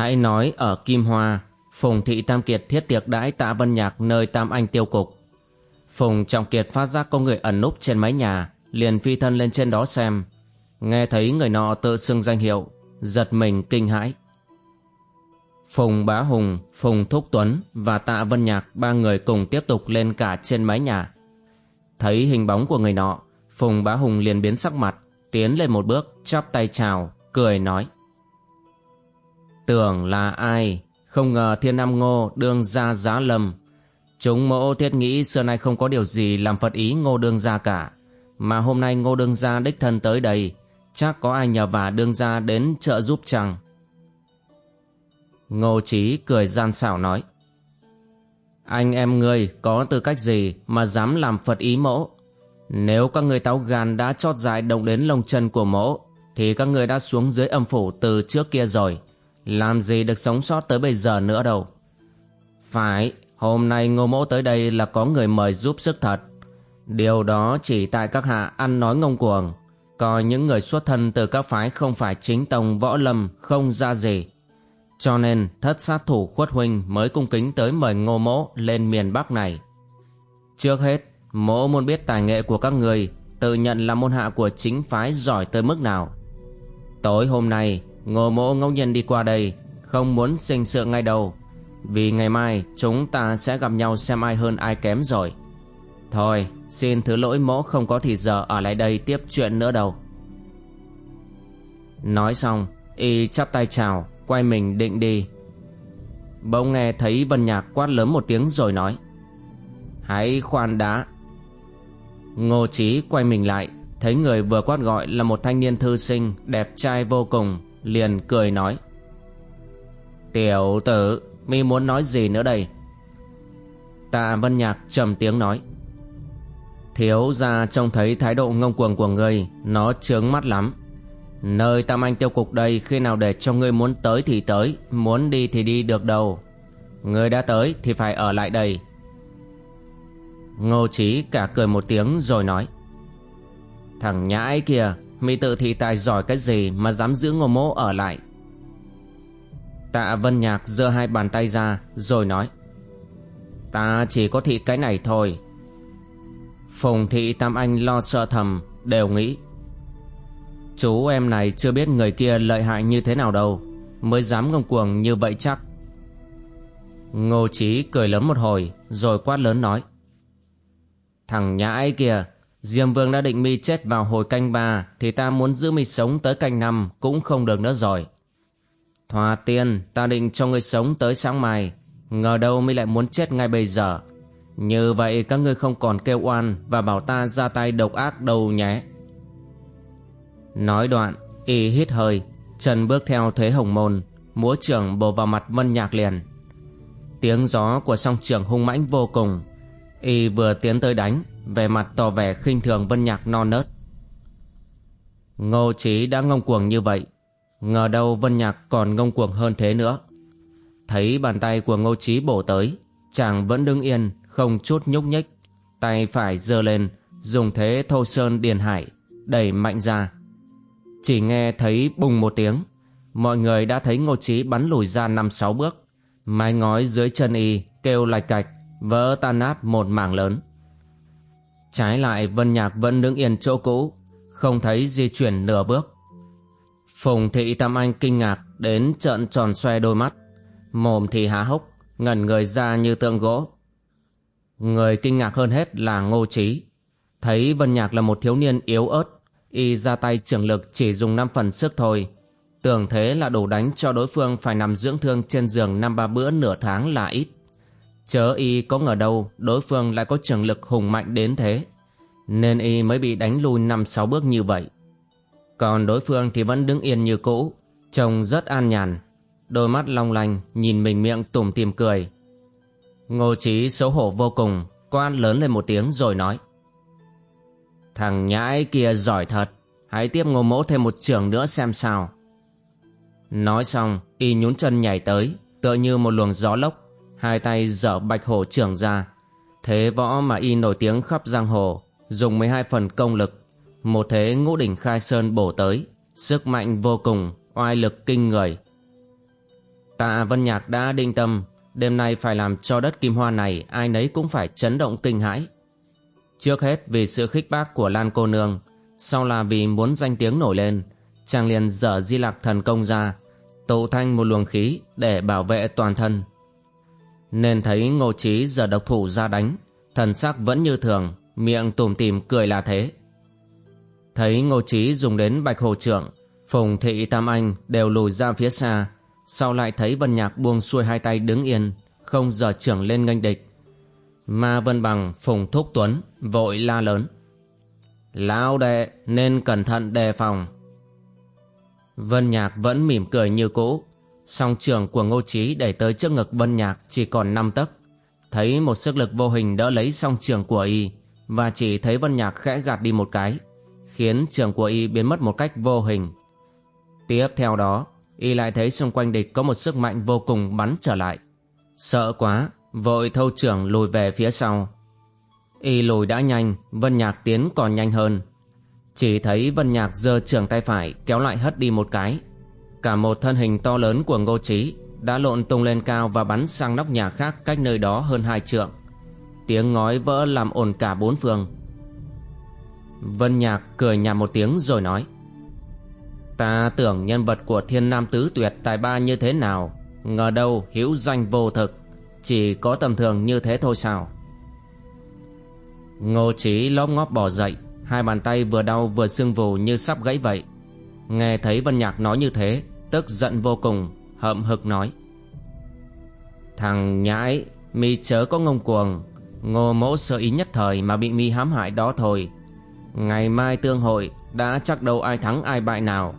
Hãy nói ở Kim Hoa, Phùng Thị Tam Kiệt thiết tiệc đãi tạ Vân Nhạc nơi Tam Anh tiêu cục. Phùng Trọng Kiệt phát giác có người ẩn núp trên mái nhà, liền phi thân lên trên đó xem. Nghe thấy người nọ tự xưng danh hiệu, giật mình kinh hãi. Phùng Bá Hùng, Phùng Thúc Tuấn và Tạ Vân Nhạc ba người cùng tiếp tục lên cả trên mái nhà. Thấy hình bóng của người nọ, Phùng Bá Hùng liền biến sắc mặt, tiến lên một bước, chắp tay chào, cười nói. Tưởng là ai, không ngờ thiên nam ngô đương ra giá lâm. Chúng mẫu thiết nghĩ xưa nay không có điều gì làm phật ý ngô đương gia cả. Mà hôm nay ngô đương gia đích thân tới đây, chắc có ai nhờ vả đương gia đến trợ giúp chăng? Ngô Chí cười gian xảo nói. Anh em ngươi có tư cách gì mà dám làm Phật ý mẫu? Nếu các người táo gan đã chót dại động đến lông chân của mẫu, thì các người đã xuống dưới âm phủ từ trước kia rồi. Làm gì được sống sót tới bây giờ nữa đâu. Phải, Hôm nay ngô mẫu tới đây là có người mời giúp sức thật. Điều đó chỉ tại các hạ ăn nói ngông cuồng. Coi những người xuất thân từ các phái không phải chính tông võ lâm, không ra gì. Cho nên, thất sát thủ khuất huynh mới cung kính tới mời ngô mẫu lên miền Bắc này. Trước hết mẫu muốn biết tài nghệ của các người, Tự nhận là môn hạ của chính phái giỏi tới mức nào. Tối hôm nay Ngô mộ ngẫu nhiên đi qua đây, Không muốn sinh sự ngay đầu Vì ngày mai chúng ta sẽ gặp nhau xem ai hơn ai kém rồi. Thôi, xin thứ lỗi mỗ không có thì giờ ở lại đây tiếp chuyện nữa đâu. Nói xong, Y chắp tay chào, Quay mình định đi. Bỗng nghe thấy Vân Nhạc quát lớn một tiếng rồi nói, Hãy khoan đã. Ngô Chí quay mình lại, Thấy người vừa quát gọi là một thanh niên thư sinh, Đẹp trai vô cùng liền cười nói, Tiểu tử, mi muốn nói gì nữa đây? Tạ Vân Nhạc trầm tiếng nói, Thiếu gia trông thấy thái độ ngông cuồng của ngươi, Nó chướng mắt lắm. Nơi Tam Anh tiêu cục đây, Khi nào để cho ngươi muốn tới thì tới, Muốn đi thì đi được đâu. Ngươi đã tới thì phải ở lại đây. Ngô Chí cả cười một tiếng rồi nói, Thằng nhãi kia mị tự thị tài giỏi cái gì mà dám giữ ngô mỗ ở lại? Tạ Vân Nhạc giơ hai bàn tay ra, rồi nói, Ta chỉ có thị cái này thôi. Phùng thị Tam Anh lo sợ thầm, Đều nghĩ, Chú em này chưa biết người kia lợi hại như thế nào đâu, Mới dám ngông cuồng như vậy chắc. Ngô Chí cười lớn một hồi, Rồi quát lớn nói, Thằng nhãi kìa Diêm Vương đã định mi chết vào hồi canh ba thì ta muốn giữ mi sống tới canh năm cũng không được nữa rồi. Thoa tiên, ta định cho ngươi sống tới sáng mai, ngờ đâu mi lại muốn chết ngay bây giờ. Như vậy các ngươi không còn kêu oan và bảo ta ra tay độc ác đâu nhé. Nói đoạn, y hít hơi, chân bước theo thế hồng môn, múa trưởng bổ vào mặt vân nhạc liền. Tiếng gió của song trưởng hung mãnh vô cùng, y vừa tiến tới đánh về mặt tỏ vẻ khinh thường vân nhạc non nớt. Ngô trí đã ngông cuồng như vậy, ngờ đâu vân nhạc còn ngông cuồng hơn thế nữa. Thấy bàn tay của ngô trí bổ tới, chàng vẫn đứng yên, không chút nhúc nhích, tay phải giơ lên, dùng thế thô sơn điền hải, đẩy mạnh ra. Chỉ nghe thấy bùng một tiếng, mọi người đã thấy ngô trí bắn lùi ra năm sáu bước, mái ngói dưới chân y kêu lạch cạch vỡ tan nát một mảng lớn. Trái lại, Vân Nhạc vẫn đứng yên chỗ cũ, Không thấy di chuyển nửa bước. Phùng thị Tam Anh kinh ngạc Đến trợn tròn xoe đôi mắt. Mồm thì há hốc, Ngẩn người ra như tượng gỗ. Người kinh ngạc hơn hết là Ngô Trí Thấy Vân Nhạc là một thiếu niên yếu ớt, Y ra tay trưởng lực chỉ dùng 5 phần sức thôi. Tưởng thế là đủ đánh cho đối phương phải nằm dưỡng thương trên giường năm ba bữa nửa tháng là ít. Chớ y có ngờ đâu, đối phương lại có trường lực hùng mạnh đến thế. Nên y mới bị đánh lui năm sáu bước như vậy. Còn đối phương thì vẫn đứng yên như cũ, Trông rất an nhàn. Đôi mắt long lanh, nhìn mình miệng tủm tìm cười. Ngô Chí xấu hổ vô cùng Quan lớn lên một tiếng rồi nói. Thằng nhãi kia giỏi thật, Hãy tiếp ngô mỗ thêm một trường nữa xem sao. Nói xong, Y nhún chân nhảy tới, Tựa như một luồng gió lốc. Hai tay dở bạch hổ trưởng ra. Thế võ mà Y nổi tiếng khắp giang hồ, Dùng 12 phần công lực. Một thế ngũ đỉnh khai sơn bổ tới, Sức mạnh vô cùng, Oai lực kinh người. Tạ Vân Nhạc đã định tâm, Đêm nay phải làm cho đất kim hoa này, Ai nấy cũng phải chấn động kinh hãi. Trước hết vì sự khích bác của Lan cô nương, Sau là vì muốn danh tiếng nổi lên, Chàng liền dở di lạc thần công ra, Tụ thanh một luồng khí Để bảo vệ toàn thân. Nên thấy ngô trí giờ độc thủ ra đánh Thần sắc vẫn như thường, Miệng tủm tìm cười là thế Thấy ngô trí dùng đến bạch hồ trưởng Phùng thị tam anh đều lùi ra phía xa Sau lại thấy vân nhạc buông xuôi hai tay đứng yên, Không giờ trưởng lên nghênh địch Ma Vân Bằng, Phùng Thúc Tuấn vội la lớn. Lão đệ, nên cẩn thận đề phòng. Vân Nhạc vẫn mỉm cười như cũ. Song trường của Ngô Chí đẩy tới trước ngực Vân Nhạc chỉ còn năm tấc. Thấy một sức lực vô hình đỡ lấy song trường của y, và chỉ thấy Vân Nhạc khẽ gạt đi một cái, khiến trường của y biến mất một cách vô hình. Tiếp theo đó, y lại thấy xung quanh địch có một sức mạnh vô cùng bắn trở lại. Sợ quá, Vội thâu trưởng lùi về phía sau Y lùi đã nhanh, Vân Nhạc tiến còn nhanh hơn Chỉ thấy Vân Nhạc giơ trường tay phải Kéo lại hất đi một cái Cả một thân hình to lớn của Ngô Trí Đã lộn tung lên cao và bắn sang nóc nhà khác Cách nơi đó hơn hai trượng. Tiếng ngói vỡ làm ồn cả bốn phương. Vân Nhạc cười nhạt một tiếng rồi nói, Ta tưởng nhân vật của thiên nam tứ tuyệt tài ba như thế nào, Ngờ đâu hữu danh vô thực, chỉ có tầm thường như thế thôi sao? Ngô Chí lóp ngóp bỏ dậy, Hai bàn tay vừa đau vừa sưng vù như sắp gãy vậy. Nghe thấy Vân Nhạc nói như thế Tức giận vô cùng, Hậm hực nói. Thằng nhãi, Mi chớ có ngông cuồng, Ngô mỗ sơ ý nhất thời mà bị mi hãm hại đó thôi. Ngày mai tương hội, Đã chắc đâu ai thắng ai bại nào.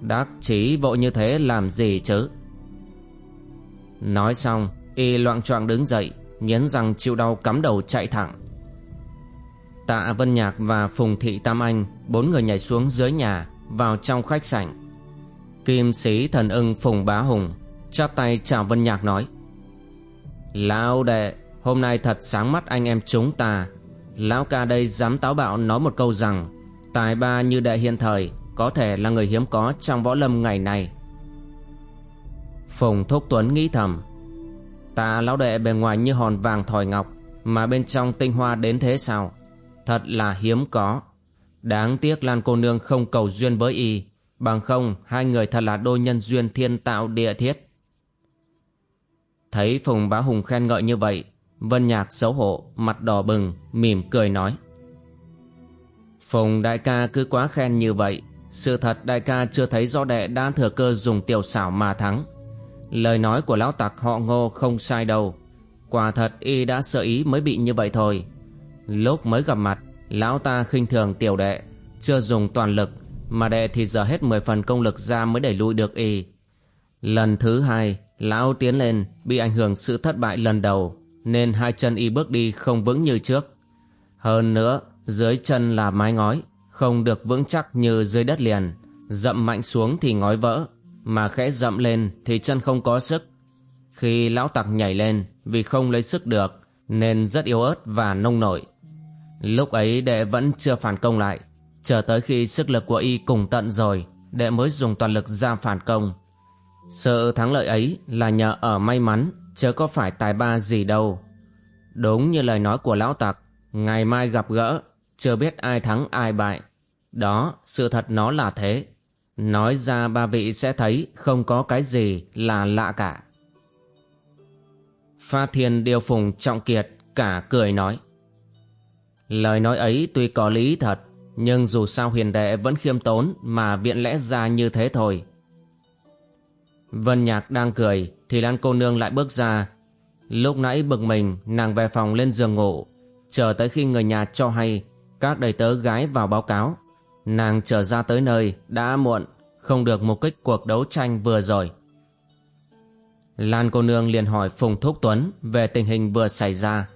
Đắc chí vội như thế làm gì chứ? Nói xong, Y loạn choạng đứng dậy, Nghiến răng chịu đau cắm đầu chạy thẳng. Tạ Vân Nhạc và Phùng Thị Tam Anh, Bốn người nhảy xuống dưới nhà, Vào trong khách sảnh. Kim sĩ thần ưng Phùng Bá Hùng Chắp tay chào Vân Nhạc nói, Lão đệ, Hôm nay thật sáng mắt anh em chúng ta. Lão ca đây dám táo bạo nói một câu rằng, Tài ba như đệ hiện thời Có thể là người hiếm có trong võ lâm ngày nay. Phùng Thúc Tuấn nghĩ thầm, Ta lão đệ bề ngoài như hòn vàng thỏi ngọc Mà bên trong tinh hoa đến thế sao? Thật là hiếm có. Đáng tiếc Lan cô nương không cầu duyên với y Bằng không, hai người thật là đôi nhân duyên thiên tạo địa thiết. Thấy Phùng Bá Hùng khen ngợi như vậy, Vân Nhạc xấu hổ, Mặt đỏ bừng, Mỉm cười nói. Phùng đại ca cứ quá khen như vậy, Sự thật đại ca chưa thấy rõ đệ đã thừa cơ dùng tiểu xảo mà thắng. Lời nói của lão tặc họ ngô không sai đâu. Quả thật y đã sợ ý mới bị như vậy thôi. Lúc mới gặp mặt, Lão ta khinh thường tiểu đệ, Chưa dùng toàn lực mà đệ thì giờ hết 10 phần công lực ra mới đẩy lùi được y Lần thứ hai Lão tiến lên Bị ảnh hưởng sự thất bại lần đầu Nên hai chân y bước đi không vững như trước Hơn nữa Dưới chân là mái ngói Không được vững chắc như dưới đất liền Dậm mạnh xuống thì ngói vỡ mà khẽ dậm lên thì chân không có sức. Khi lão tặc nhảy lên vì không lấy sức được nên rất yếu ớt và nông nổi. Lúc ấy đệ vẫn chưa phản công lại, chờ tới khi sức lực của y cùng tận rồi, đệ mới dùng toàn lực ra phản công. Sự thắng lợi ấy là nhờ ở may mắn, chứ có phải tài ba gì đâu. Đúng như lời nói của lão tặc, ngày mai gặp gỡ, chưa biết ai thắng ai bại. Đó, sự thật nó là thế. Nói ra ba vị sẽ thấy không có cái gì là lạ cả. Pha thiên điều phùng trọng kiệt cả cười nói. Lời nói ấy tuy có lý thật, nhưng dù sao hiền đệ vẫn khiêm tốn mà viện lẽ ra như thế thôi. Vân Nhạc đang cười thì Lan cô nương lại bước ra. Lúc nãy bực mình nàng về phòng lên giường ngủ, chờ tới khi người nhà cho hay các đầy tớ gái vào báo cáo Nàng trở ra tới nơi đã muộn, không được mục kích cuộc đấu tranh vừa rồi. Lan cô nương liền hỏi Phùng Thúc Tuấn về tình hình vừa xảy ra.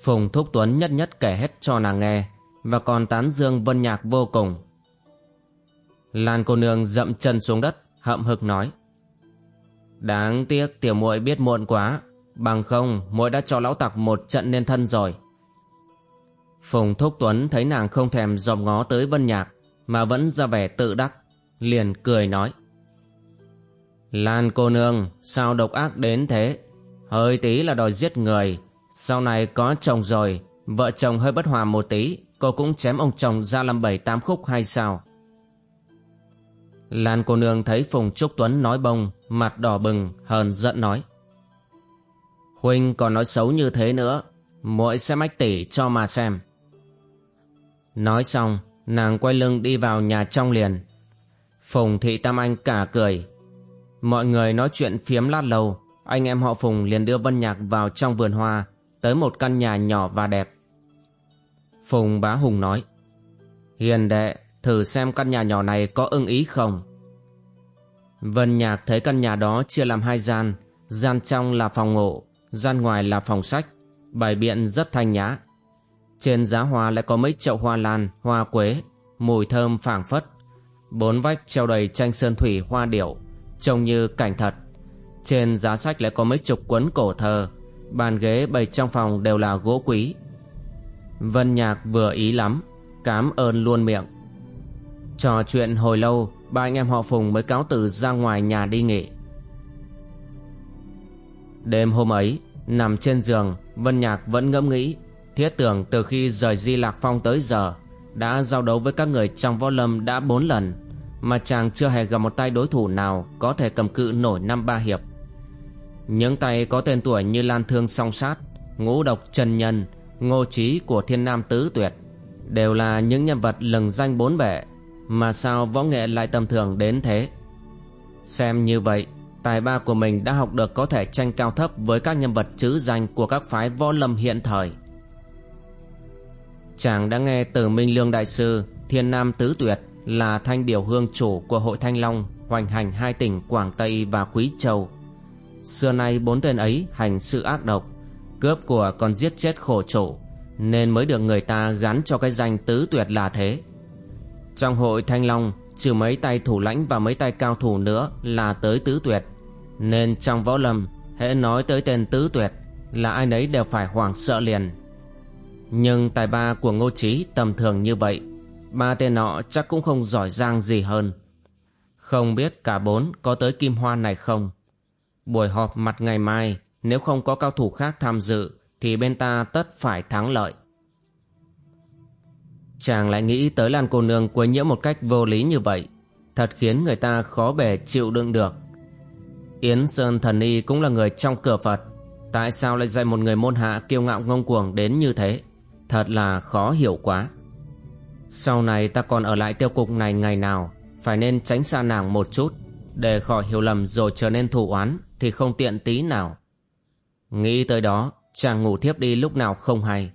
Phùng Thúc Tuấn nhất nhất kể hết cho nàng nghe và còn tán dương Vân Nhạc vô cùng. Lan cô nương dậm chân xuống đất, hậm hực nói. Đáng tiếc tiểu muội biết muộn quá, bằng không muội đã cho lão tặc một trận nên thân rồi. Phùng Thúc Tuấn thấy nàng không thèm dòm ngó tới Vân Nhạc mà vẫn ra vẻ tự đắc, liền cười nói. Lan cô nương, sao độc ác đến thế? Hơi tí là đòi giết người, sau này có chồng rồi, vợ chồng hơi bất hòa một tí, cô cũng chém ông chồng ra làm bảy tám khúc hay sao? Lan cô nương thấy Phùng Trúc Tuấn nói bông, mặt đỏ bừng, hờn giận nói. Huynh còn nói xấu như thế nữa, muội xem ách tỷ cho mà xem. Nói xong, nàng quay lưng đi vào nhà trong liền. Phùng thị Tam Anh cả cười. Mọi người nói chuyện phiếm lát lâu, anh em họ Phùng liền đưa Vân Nhạc vào trong vườn hoa, tới một căn nhà nhỏ và đẹp. Phùng bá Hùng nói, Hiền đệ, thử xem căn nhà nhỏ này có ưng ý không. Vân Nhạc thấy căn nhà đó chia làm hai gian, gian trong là phòng ngủ, gian ngoài là phòng sách, bài biện rất thanh nhã. Trên giá hoa lại có mấy chậu hoa lan, hoa quế, mùi thơm phảng phất. Bốn vách treo đầy tranh sơn thủy hoa điểu, trông như cảnh thật. Trên giá sách lại có mấy chục cuốn cổ thơ, bàn ghế bày trong phòng đều là gỗ quý. Vân Nhạc vừa ý lắm, cám ơn luôn miệng. Trò chuyện hồi lâu, ba anh em họ Phùng mới cáo từ ra ngoài nhà đi nghỉ. Đêm hôm ấy, nằm trên giường, Vân Nhạc vẫn ngẫm nghĩ Thiết tưởng từ khi rời Di Lạc Phong tới giờ Đã giao đấu với các người trong võ lâm đã bốn lần Mà chàng chưa hề gặp một tay đối thủ nào Có thể cầm cự nổi năm ba hiệp Những tay có tên tuổi như Lan Thương Song Sát Ngũ Độc Trần Nhân Ngô Trí của Thiên Nam Tứ Tuyệt Đều là những nhân vật lừng danh bốn bể Mà sao võ nghệ lại tầm thường đến thế Xem như vậy Tài ba của mình đã học được có thể tranh cao thấp Với các nhân vật chữ danh của các phái võ lâm hiện thời Chàng đã nghe từ Minh Lương Đại Sư Thiên Nam Tứ Tuyệt là thanh điều hương chủ của hội Thanh Long hoành hành hai tỉnh Quảng Tây và Quý Châu. Xưa nay bốn tên ấy hành sự ác độc, cướp của còn giết chết khổ chủ, nên mới được người ta gắn cho cái danh Tứ Tuyệt là thế. Trong hội Thanh Long, trừ mấy tay thủ lãnh và mấy tay cao thủ nữa là tới Tứ Tuyệt, nên trong võ lâm, hễ nói tới tên Tứ Tuyệt là ai nấy đều phải hoảng sợ liền. Nhưng tài ba của Ngô Trí tầm thường như vậy Ba tên nọ chắc cũng không giỏi giang gì hơn Không biết cả bốn có tới kim hoa này không Buổi họp mặt ngày mai nếu không có cao thủ khác tham dự, Thì bên ta tất phải thắng lợi. Chàng lại nghĩ tới Lan cô nương quấy nhiễu một cách vô lý như vậy, Thật khiến người ta khó bề chịu đựng được. Yến Sơn Thần Y cũng là người trong cửa Phật, Tại sao lại dạy một người môn hạ kiêu ngạo ngông cuồng đến như thế? Thật là khó hiểu quá. Sau này ta còn ở lại tiêu cục này ngày nào, Phải nên tránh xa nàng một chút, Để khỏi hiểu lầm rồi trở nên thù oán Thì không tiện tí nào. Nghĩ tới đó Chàng ngủ thiếp đi lúc nào không hay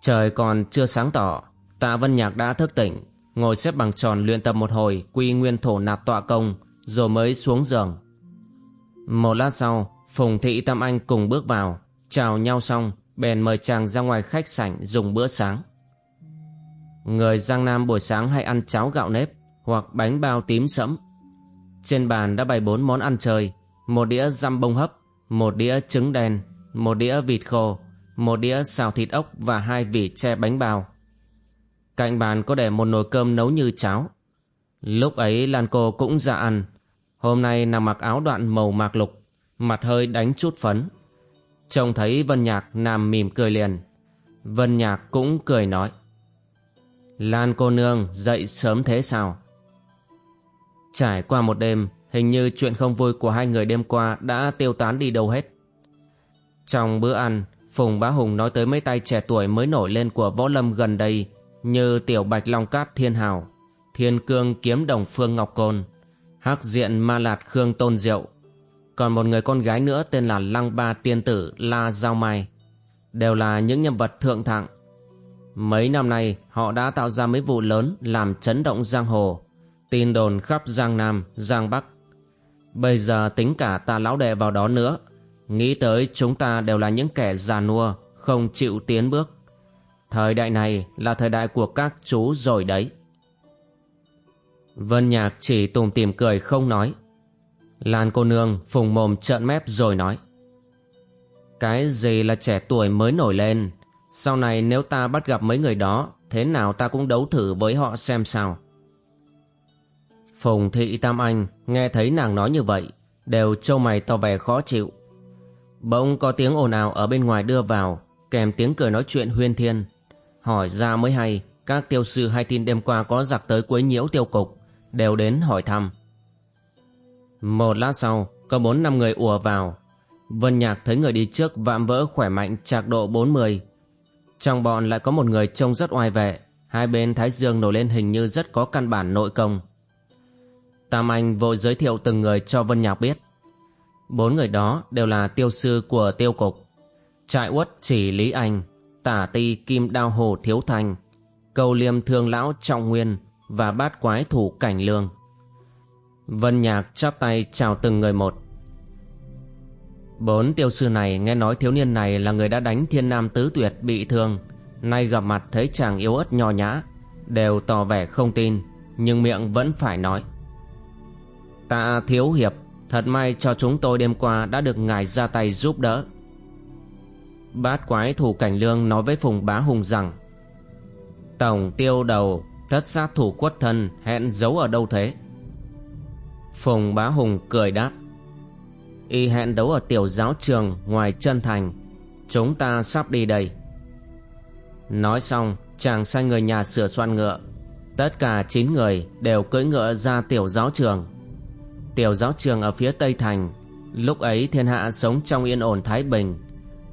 Trời còn chưa sáng tỏ Tạ Vân Nhạc đã thức tỉnh Ngồi xếp bằng tròn luyện tập một hồi Quy nguyên thổ nạp tọa công Rồi mới xuống giường Một lát sau Phùng Thị Tam Anh cùng bước vào Chào nhau xong bèn mời chàng ra ngoài khách sảnh dùng bữa sáng. Người Giang Nam buổi sáng hay ăn cháo gạo nếp hoặc bánh bao tím sẫm. Trên bàn đã bày bốn món ăn chơi, một đĩa răm bông hấp, một đĩa trứng đen, một đĩa vịt khô, một đĩa xào thịt ốc và hai vỉ che bánh bao. Cạnh bàn có để một nồi cơm nấu như cháo. Lúc ấy Lan cô cũng ra ăn. Hôm nay nàng mặc áo đoạn màu mạc lục, mặt hơi đánh chút phấn, Trông thấy Vân Nhạc nằm mỉm cười liền Vân Nhạc cũng cười nói Lan cô nương dậy sớm thế sao Trải qua một đêm Hình như chuyện không vui của hai người đêm qua Đã tiêu tán đi đâu hết Trong bữa ăn Phùng Bá Hùng nói tới mấy tay trẻ tuổi mới nổi lên của võ lâm gần đây Như Tiểu Bạch Long Cát Thiên Hào Thiên Cương Kiếm Đồng Phương Ngọc Côn Hắc Diện Ma Lạt Khương Tôn Diệu còn một người con gái nữa tên là Lăng Ba Tiên Tử La Giao Mai đều là những nhân vật thượng thặng. Mấy năm nay họ đã tạo ra mấy vụ lớn làm chấn động giang hồ, tin đồn khắp Giang Nam, Giang Bắc. Bây giờ tính cả ta lão đệ vào đó nữa, nghĩ tới chúng ta đều là những kẻ già nua, không chịu tiến bước. Thời đại này là thời đại của các chú rồi đấy. Vân Nhạc chỉ tùm tìm cười không nói. Lan cô nương phùng mồm trợn mép rồi nói. Cái gì là trẻ tuổi mới nổi lên Sau này nếu ta bắt gặp mấy người đó Thế nào ta cũng đấu thử với họ xem sao Phùng thị Tam Anh Nghe thấy nàng nói như vậy Đều trâu mày to vẻ khó chịu Bỗng có tiếng ồn ào ở bên ngoài đưa vào Kèm tiếng cười nói chuyện huyên thiên Hỏi ra mới hay Các tiêu sư hay tin đêm qua có giặc tới quấy nhiễu tiêu cục Đều đến hỏi thăm Một lát sau Có bốn năm người ùa vào Vân Nhạc thấy người đi trước vạm vỡ khỏe mạnh trạc độ 40. Trong bọn lại có một người trông rất oai vệ, hai bên thái dương nổi lên hình như rất có căn bản nội công. Tam Anh vội giới thiệu từng người cho Vân Nhạc biết. Bốn người đó đều là tiêu sư của tiêu cục. Trại uất chỉ Lý Anh, tả ti kim đao hồ thiếu thành, cầu liêm thương lão trọng nguyên và bát quái thủ cảnh lương. Vân Nhạc chắp tay chào từng người một. Bốn tiêu sư này nghe nói thiếu niên này là người đã đánh thiên nam tứ tuyệt bị thương Nay gặp mặt thấy chàng yếu ớt nho nhã Đều tỏ vẻ không tin Nhưng miệng vẫn phải nói Tạ thiếu hiệp, Thật may cho chúng tôi đêm qua đã được ngài ra tay giúp đỡ. Bát quái thủ cảnh lương nói với Phùng Bá Hùng rằng, Tổng tiêu đầu Thất sát thủ khuất thân, hẹn giấu ở đâu thế? Phùng Bá Hùng cười đáp, y hẹn đấu ở tiểu giáo trường ngoài chân thành, chúng ta sắp đi đây. Nói xong, chàng sai người nhà sửa soạn ngựa, tất cả chín người đều cưỡi ngựa ra tiểu giáo trường tiểu giáo trường ở phía tây thành. Lúc ấy thiên hạ sống trong yên ổn thái bình.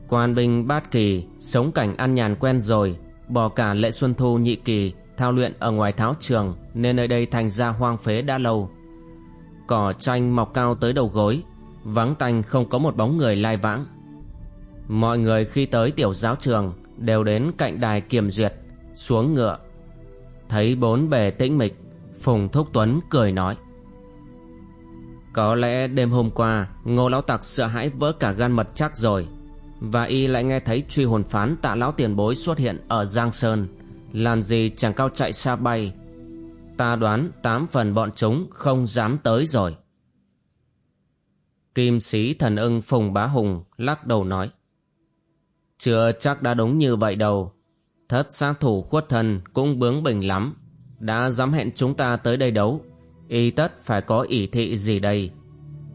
Quan binh bát kỳ sống cảnh ăn nhàn quen rồi, bỏ cả lệ xuân thu nhị kỳ thao luyện ở ngoài tháo trường, nên nơi đây thành ra hoang phế đã lâu. Cỏ tranh mọc cao tới đầu gối, vắng tanh không có một bóng người lai vãng. Mọi người khi tới tiểu giáo trường đều đến cạnh đài kiểm duyệt, xuống ngựa. Thấy bốn bề tĩnh mịch, phùng thúc tuấn cười nói có lẽ đêm hôm qua, ngô lão tặc sợ hãi vỡ cả gan mật chắc rồi và y lại nghe thấy truy hồn phán tạ lão tiền bối xuất hiện ở giang sơn làm gì chẳng cao chạy xa bay ta đoán tám phần bọn chúng không dám tới rồi Kim sĩ thần ưng Phùng Bá Hùng lắc đầu nói. Chưa chắc đã đúng như vậy đâu. Thất sát thủ khuất thần cũng bướng bỉnh lắm. Đã dám hẹn chúng ta tới đây đấu. Y tất phải có ỷ thị gì đây.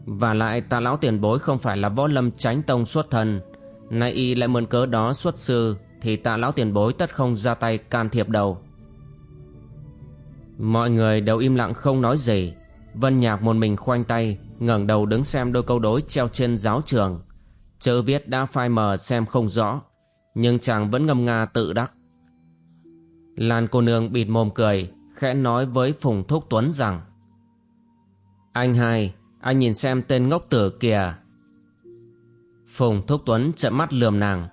Và lại ta lão tiền bối không phải là võ lâm tránh tông xuất thân Nay y lại mượn cớ đó xuất sư, thì ta lão tiền bối tất không ra tay can thiệp đâu. Mọi người đều im lặng không nói gì. Vân Nhạc một mình khoanh tay, ngẩng đầu đứng xem đôi câu đối treo trên giáo trường chữ viết đã phai mờ xem không rõ, nhưng chàng vẫn ngâm nga tự đắc lan cô nương bịt mồm cười, khẽ nói với phùng thúc tuấn rằng anh hai anh nhìn xem tên ngốc tử kìa phùng thúc tuấn trợn mắt lườm nàng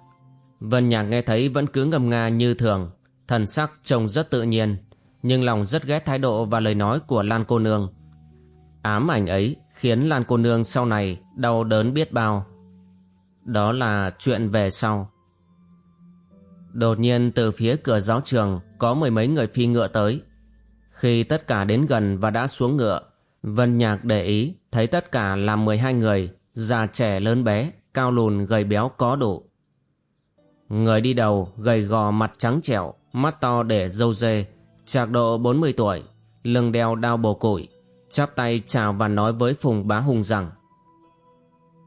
vân nhạc nghe thấy vẫn cứ ngầm nga như thường thần sắc trông rất tự nhiên nhưng lòng rất ghét thái độ và lời nói của lan cô nương ám ảnh ấy khiến Lan cô nương sau này đau đớn biết bao. Đó là chuyện về sau. Đột nhiên từ phía cửa giáo trường có mười mấy người phi ngựa tới. Khi tất cả đến gần và đã xuống ngựa, Vân Nhạc để ý thấy tất cả là mười hai người, già trẻ lớn bé, cao lùn gầy béo có đủ. Người đi đầu gầy gò mặt trắng trẻo, mắt to để dâu dê, trạc độ bốn mươi tuổi, lưng đeo đao bồ củi, chắp tay chào và nói với Phùng Bá Hùng rằng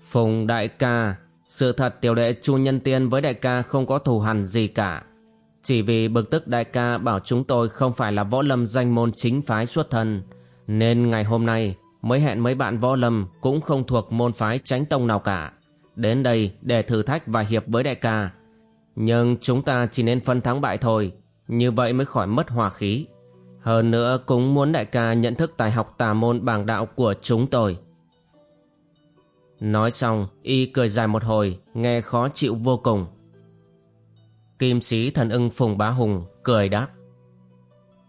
Phùng đại ca, sự thật tiểu đệ Chu Nhân Tiên với đại ca không có thù hằn gì cả. Chỉ vì bực tức đại ca bảo chúng tôi không phải là võ lâm danh môn chính phái xuất thân, nên ngày hôm nay mới hẹn mấy bạn võ lâm cũng không thuộc môn phái tránh tông nào cả. Đến đây để thử thách và hiệp với đại ca. Nhưng chúng ta chỉ nên phân thắng bại thôi, như vậy mới khỏi mất hòa khí. Hơn nữa cũng muốn đại ca nhận thức tài học tà môn bảng đạo của chúng tôi. Nói xong, y cười dài một hồi, nghe khó chịu vô cùng. Kim sĩ thần ưng Phùng Bá Hùng cười đáp.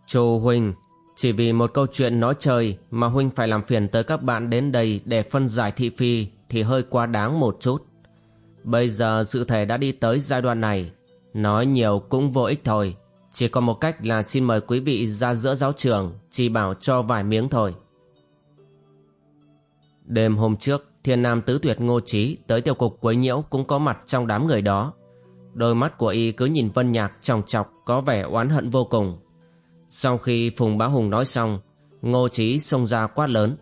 Chu Huynh, chỉ vì một câu chuyện nói chơi mà Huynh phải làm phiền tới các bạn đến đây để phân giải thị phi thì hơi quá đáng một chút. Bây giờ sự thể đã đi tới giai đoạn này, nói nhiều cũng vô ích thôi. Chỉ còn một cách là xin mời quý vị ra giữa giáo trường, chỉ bảo cho vài miếng thôi. Đêm hôm trước, thiên nam tứ tuyệt ngô trí tới tiêu cục quấy nhiễu cũng có mặt trong đám người đó. Đôi mắt của y cứ nhìn Vân Nhạc tròng chọc có vẻ oán hận vô cùng. Sau khi Phùng Bá Hùng nói xong, ngô chí xông ra quát lớn.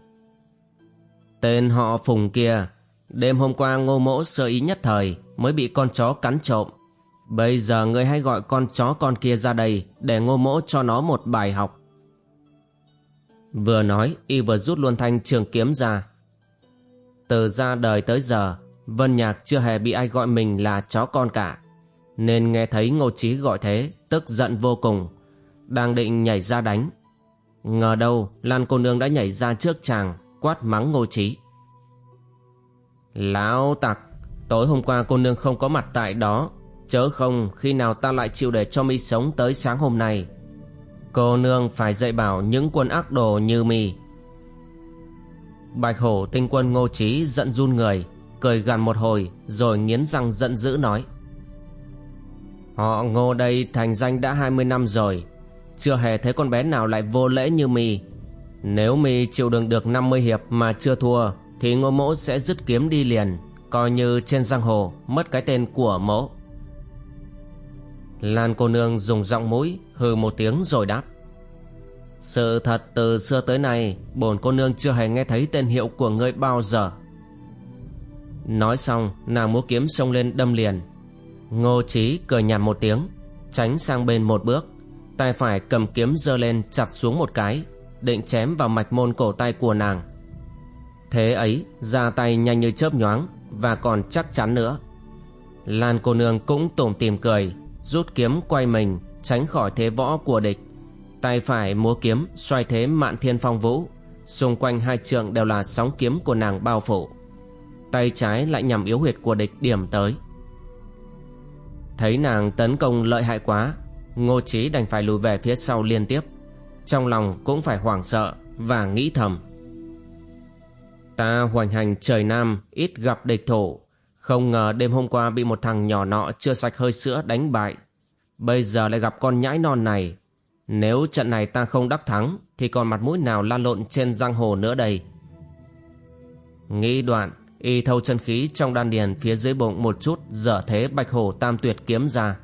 Tên họ Phùng kia, đêm hôm qua ngô mỗ sơ ý nhất thời mới bị con chó cắn trộm. Bây giờ ngươi hãy gọi con chó con kia ra đây để ngô mỗ cho nó một bài học. Vừa nói, y vừa rút luôn thanh trường kiếm ra. Từ ra đời tới giờ, Vân Nhạc chưa hề bị ai gọi mình là chó con cả. Nên nghe thấy Ngô Chí gọi thế, tức giận vô cùng. Đang định nhảy ra đánh. Ngờ đâu, Lan cô nương đã nhảy ra trước chàng, quát mắng Ngô Chí. Lão tặc, tối hôm qua cô nương không có mặt tại đó, chớ không khi nào ta lại chịu để cho mi sống tới sáng hôm nay. Cô nương phải dạy bảo những quân ác đồ như mi Bạch hổ tinh quân ngô trí giận run người Cười gằn một hồi Rồi nghiến răng giận dữ nói Họ ngô đây thành danh đã 20 năm rồi chưa hề thấy con bé nào lại vô lễ như mì. Nếu mì chịu đựng được 50 hiệp mà chưa thua, Thì ngô mỗ sẽ dứt kiếm đi liền, Coi như trên giang hồ, mất cái tên của mỗ. Lan cô nương dùng giọng mũi, hừ một tiếng rồi đáp. Sự thật từ xưa tới nay, bổn cô nương chưa hề nghe thấy tên hiệu của ngươi bao giờ. Nói xong, nàng múa kiếm xông lên đâm liền. Ngô trí cười nhạt một tiếng, Tránh sang bên một bước. Tay phải cầm kiếm giơ lên chặt xuống một cái, Định chém vào mạch môn cổ tay của nàng. Thế ấy, ra tay nhanh như chớp nhoáng Và còn chắc chắn nữa. Lan cô nương cũng tủm tìm cười, Rút kiếm quay mình, Tránh khỏi thế võ của địch. Tay phải múa kiếm xoay thế mạn thiên phong vũ, xung quanh hai trượng đều là sóng kiếm của nàng bao phủ. Tay trái lại nhằm yếu huyệt của địch điểm tới. Thấy nàng tấn công lợi hại quá ngô Chí đành phải lùi về phía sau liên tiếp. Trong lòng cũng phải hoảng sợ và nghĩ thầm. Ta hoành hành trời nam, ít gặp địch thủ. Không ngờ đêm hôm qua bị một thằng nhỏ nọ chưa sạch hơi sữa đánh bại. Bây giờ lại gặp con nhãi non này. Nếu trận này ta không đắc thắng, Thì còn mặt mũi nào lan lộn trên giang hồ nữa đây? Nghĩ đoạn, Y thâu chân khí trong đan điền phía dưới bụng một chút, Dở thế bạch hổ tam tuyệt kiếm ra.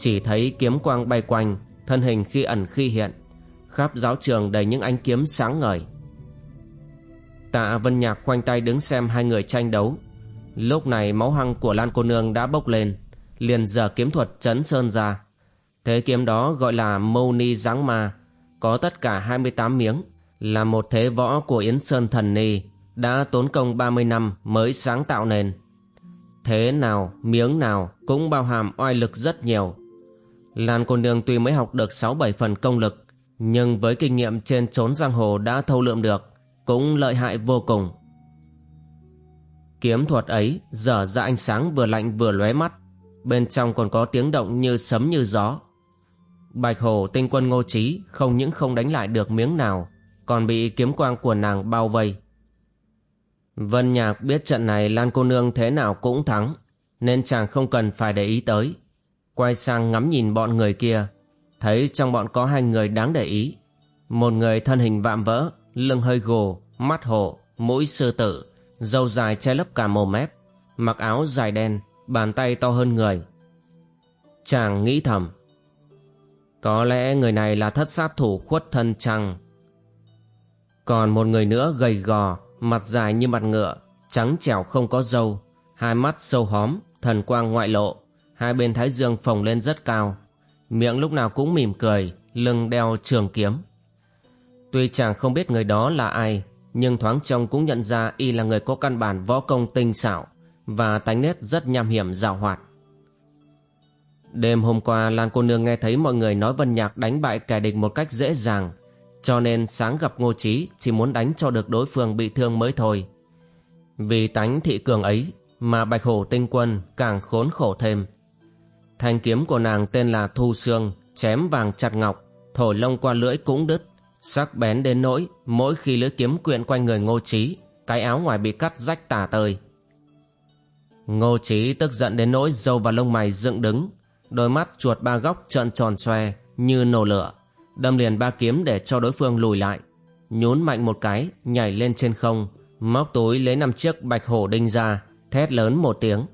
Chỉ thấy kiếm quang bay quanh Thân hình khi ẩn khi hiện Khắp giáo trường đầy những ánh kiếm sáng ngời Tạ Vân Nhạc khoanh tay đứng xem hai người tranh đấu Lúc này máu hăng của Lan cô nương đã bốc lên Liền giờ kiếm thuật chấn sơn ra Thế kiếm đó gọi là Mâu Ni Giáng Ma, có tất cả 28 miếng, là một thế võ của Yến Sơn Thần Ni, đã tốn công 30 năm mới sáng tạo nên. Thế nào, miếng nào cũng bao hàm oai lực rất nhiều. Lan cô nương tuy mới học được 6-7 phần công lực, nhưng với kinh nghiệm trên trốn giang hồ đã thâu lượm được, cũng lợi hại vô cùng. Kiếm thuật ấy dở ra ánh sáng vừa lạnh vừa lóe mắt, bên trong còn có tiếng động như sấm như gió. Bạch hổ tinh quân ngô trí không những không đánh lại được miếng nào, còn bị kiếm quang của nàng bao vây. Vân Nhạc biết trận này Lan cô nương thế nào cũng thắng, nên chàng không cần phải để ý tới. Quay sang ngắm nhìn bọn người kia, thấy trong bọn có hai người đáng để ý. Một người thân hình vạm vỡ, lưng hơi gồ, mắt hổ, mũi sư tử, râu dài che lấp cả mồm mép, mặc áo dài đen, bàn tay to hơn người. Chàng nghĩ thầm, có lẽ người này là thất sát thủ khuất thân chăng Còn một người nữa gầy gò Mặt dài như mặt ngựa Trắng trẻo không có râu Hai mắt sâu hóm Thần quang ngoại lộ Hai bên thái dương phồng lên rất cao. Miệng lúc nào cũng mỉm cười, Lưng đeo trường kiếm. Tuy chàng không biết người đó là ai, Nhưng thoáng trông cũng nhận ra Y là người có căn bản võ công tinh xảo Và tánh nét rất nham hiểm rào hoạt. Đêm hôm qua, Lan cô nương nghe thấy mọi người nói Vân Nhạc đánh bại kẻ địch một cách dễ dàng, Cho nên sáng gặp Ngô Chí chỉ muốn đánh cho được đối phương bị thương mới thôi. Vì tánh thị cường ấy mà Bạch Hổ tinh quân càng khốn khổ thêm Thanh kiếm của nàng tên là Thu Sương, chém vàng chặt ngọc, thổi lông qua lưỡi cũng đứt, sắc bén đến nỗi mỗi khi lưỡi kiếm quyện quanh người ngô trí, cái áo ngoài bị cắt rách tả tơi. Ngô trí tức giận đến nỗi dâu và lông mày dựng đứng, đôi mắt chuột ba góc trợn tròn xoe như nổ lửa, đâm liền ba kiếm để cho đối phương lùi lại, nhún mạnh một cái, nhảy lên trên không, móc túi lấy năm chiếc bạch hổ đinh ra, thét lớn một tiếng.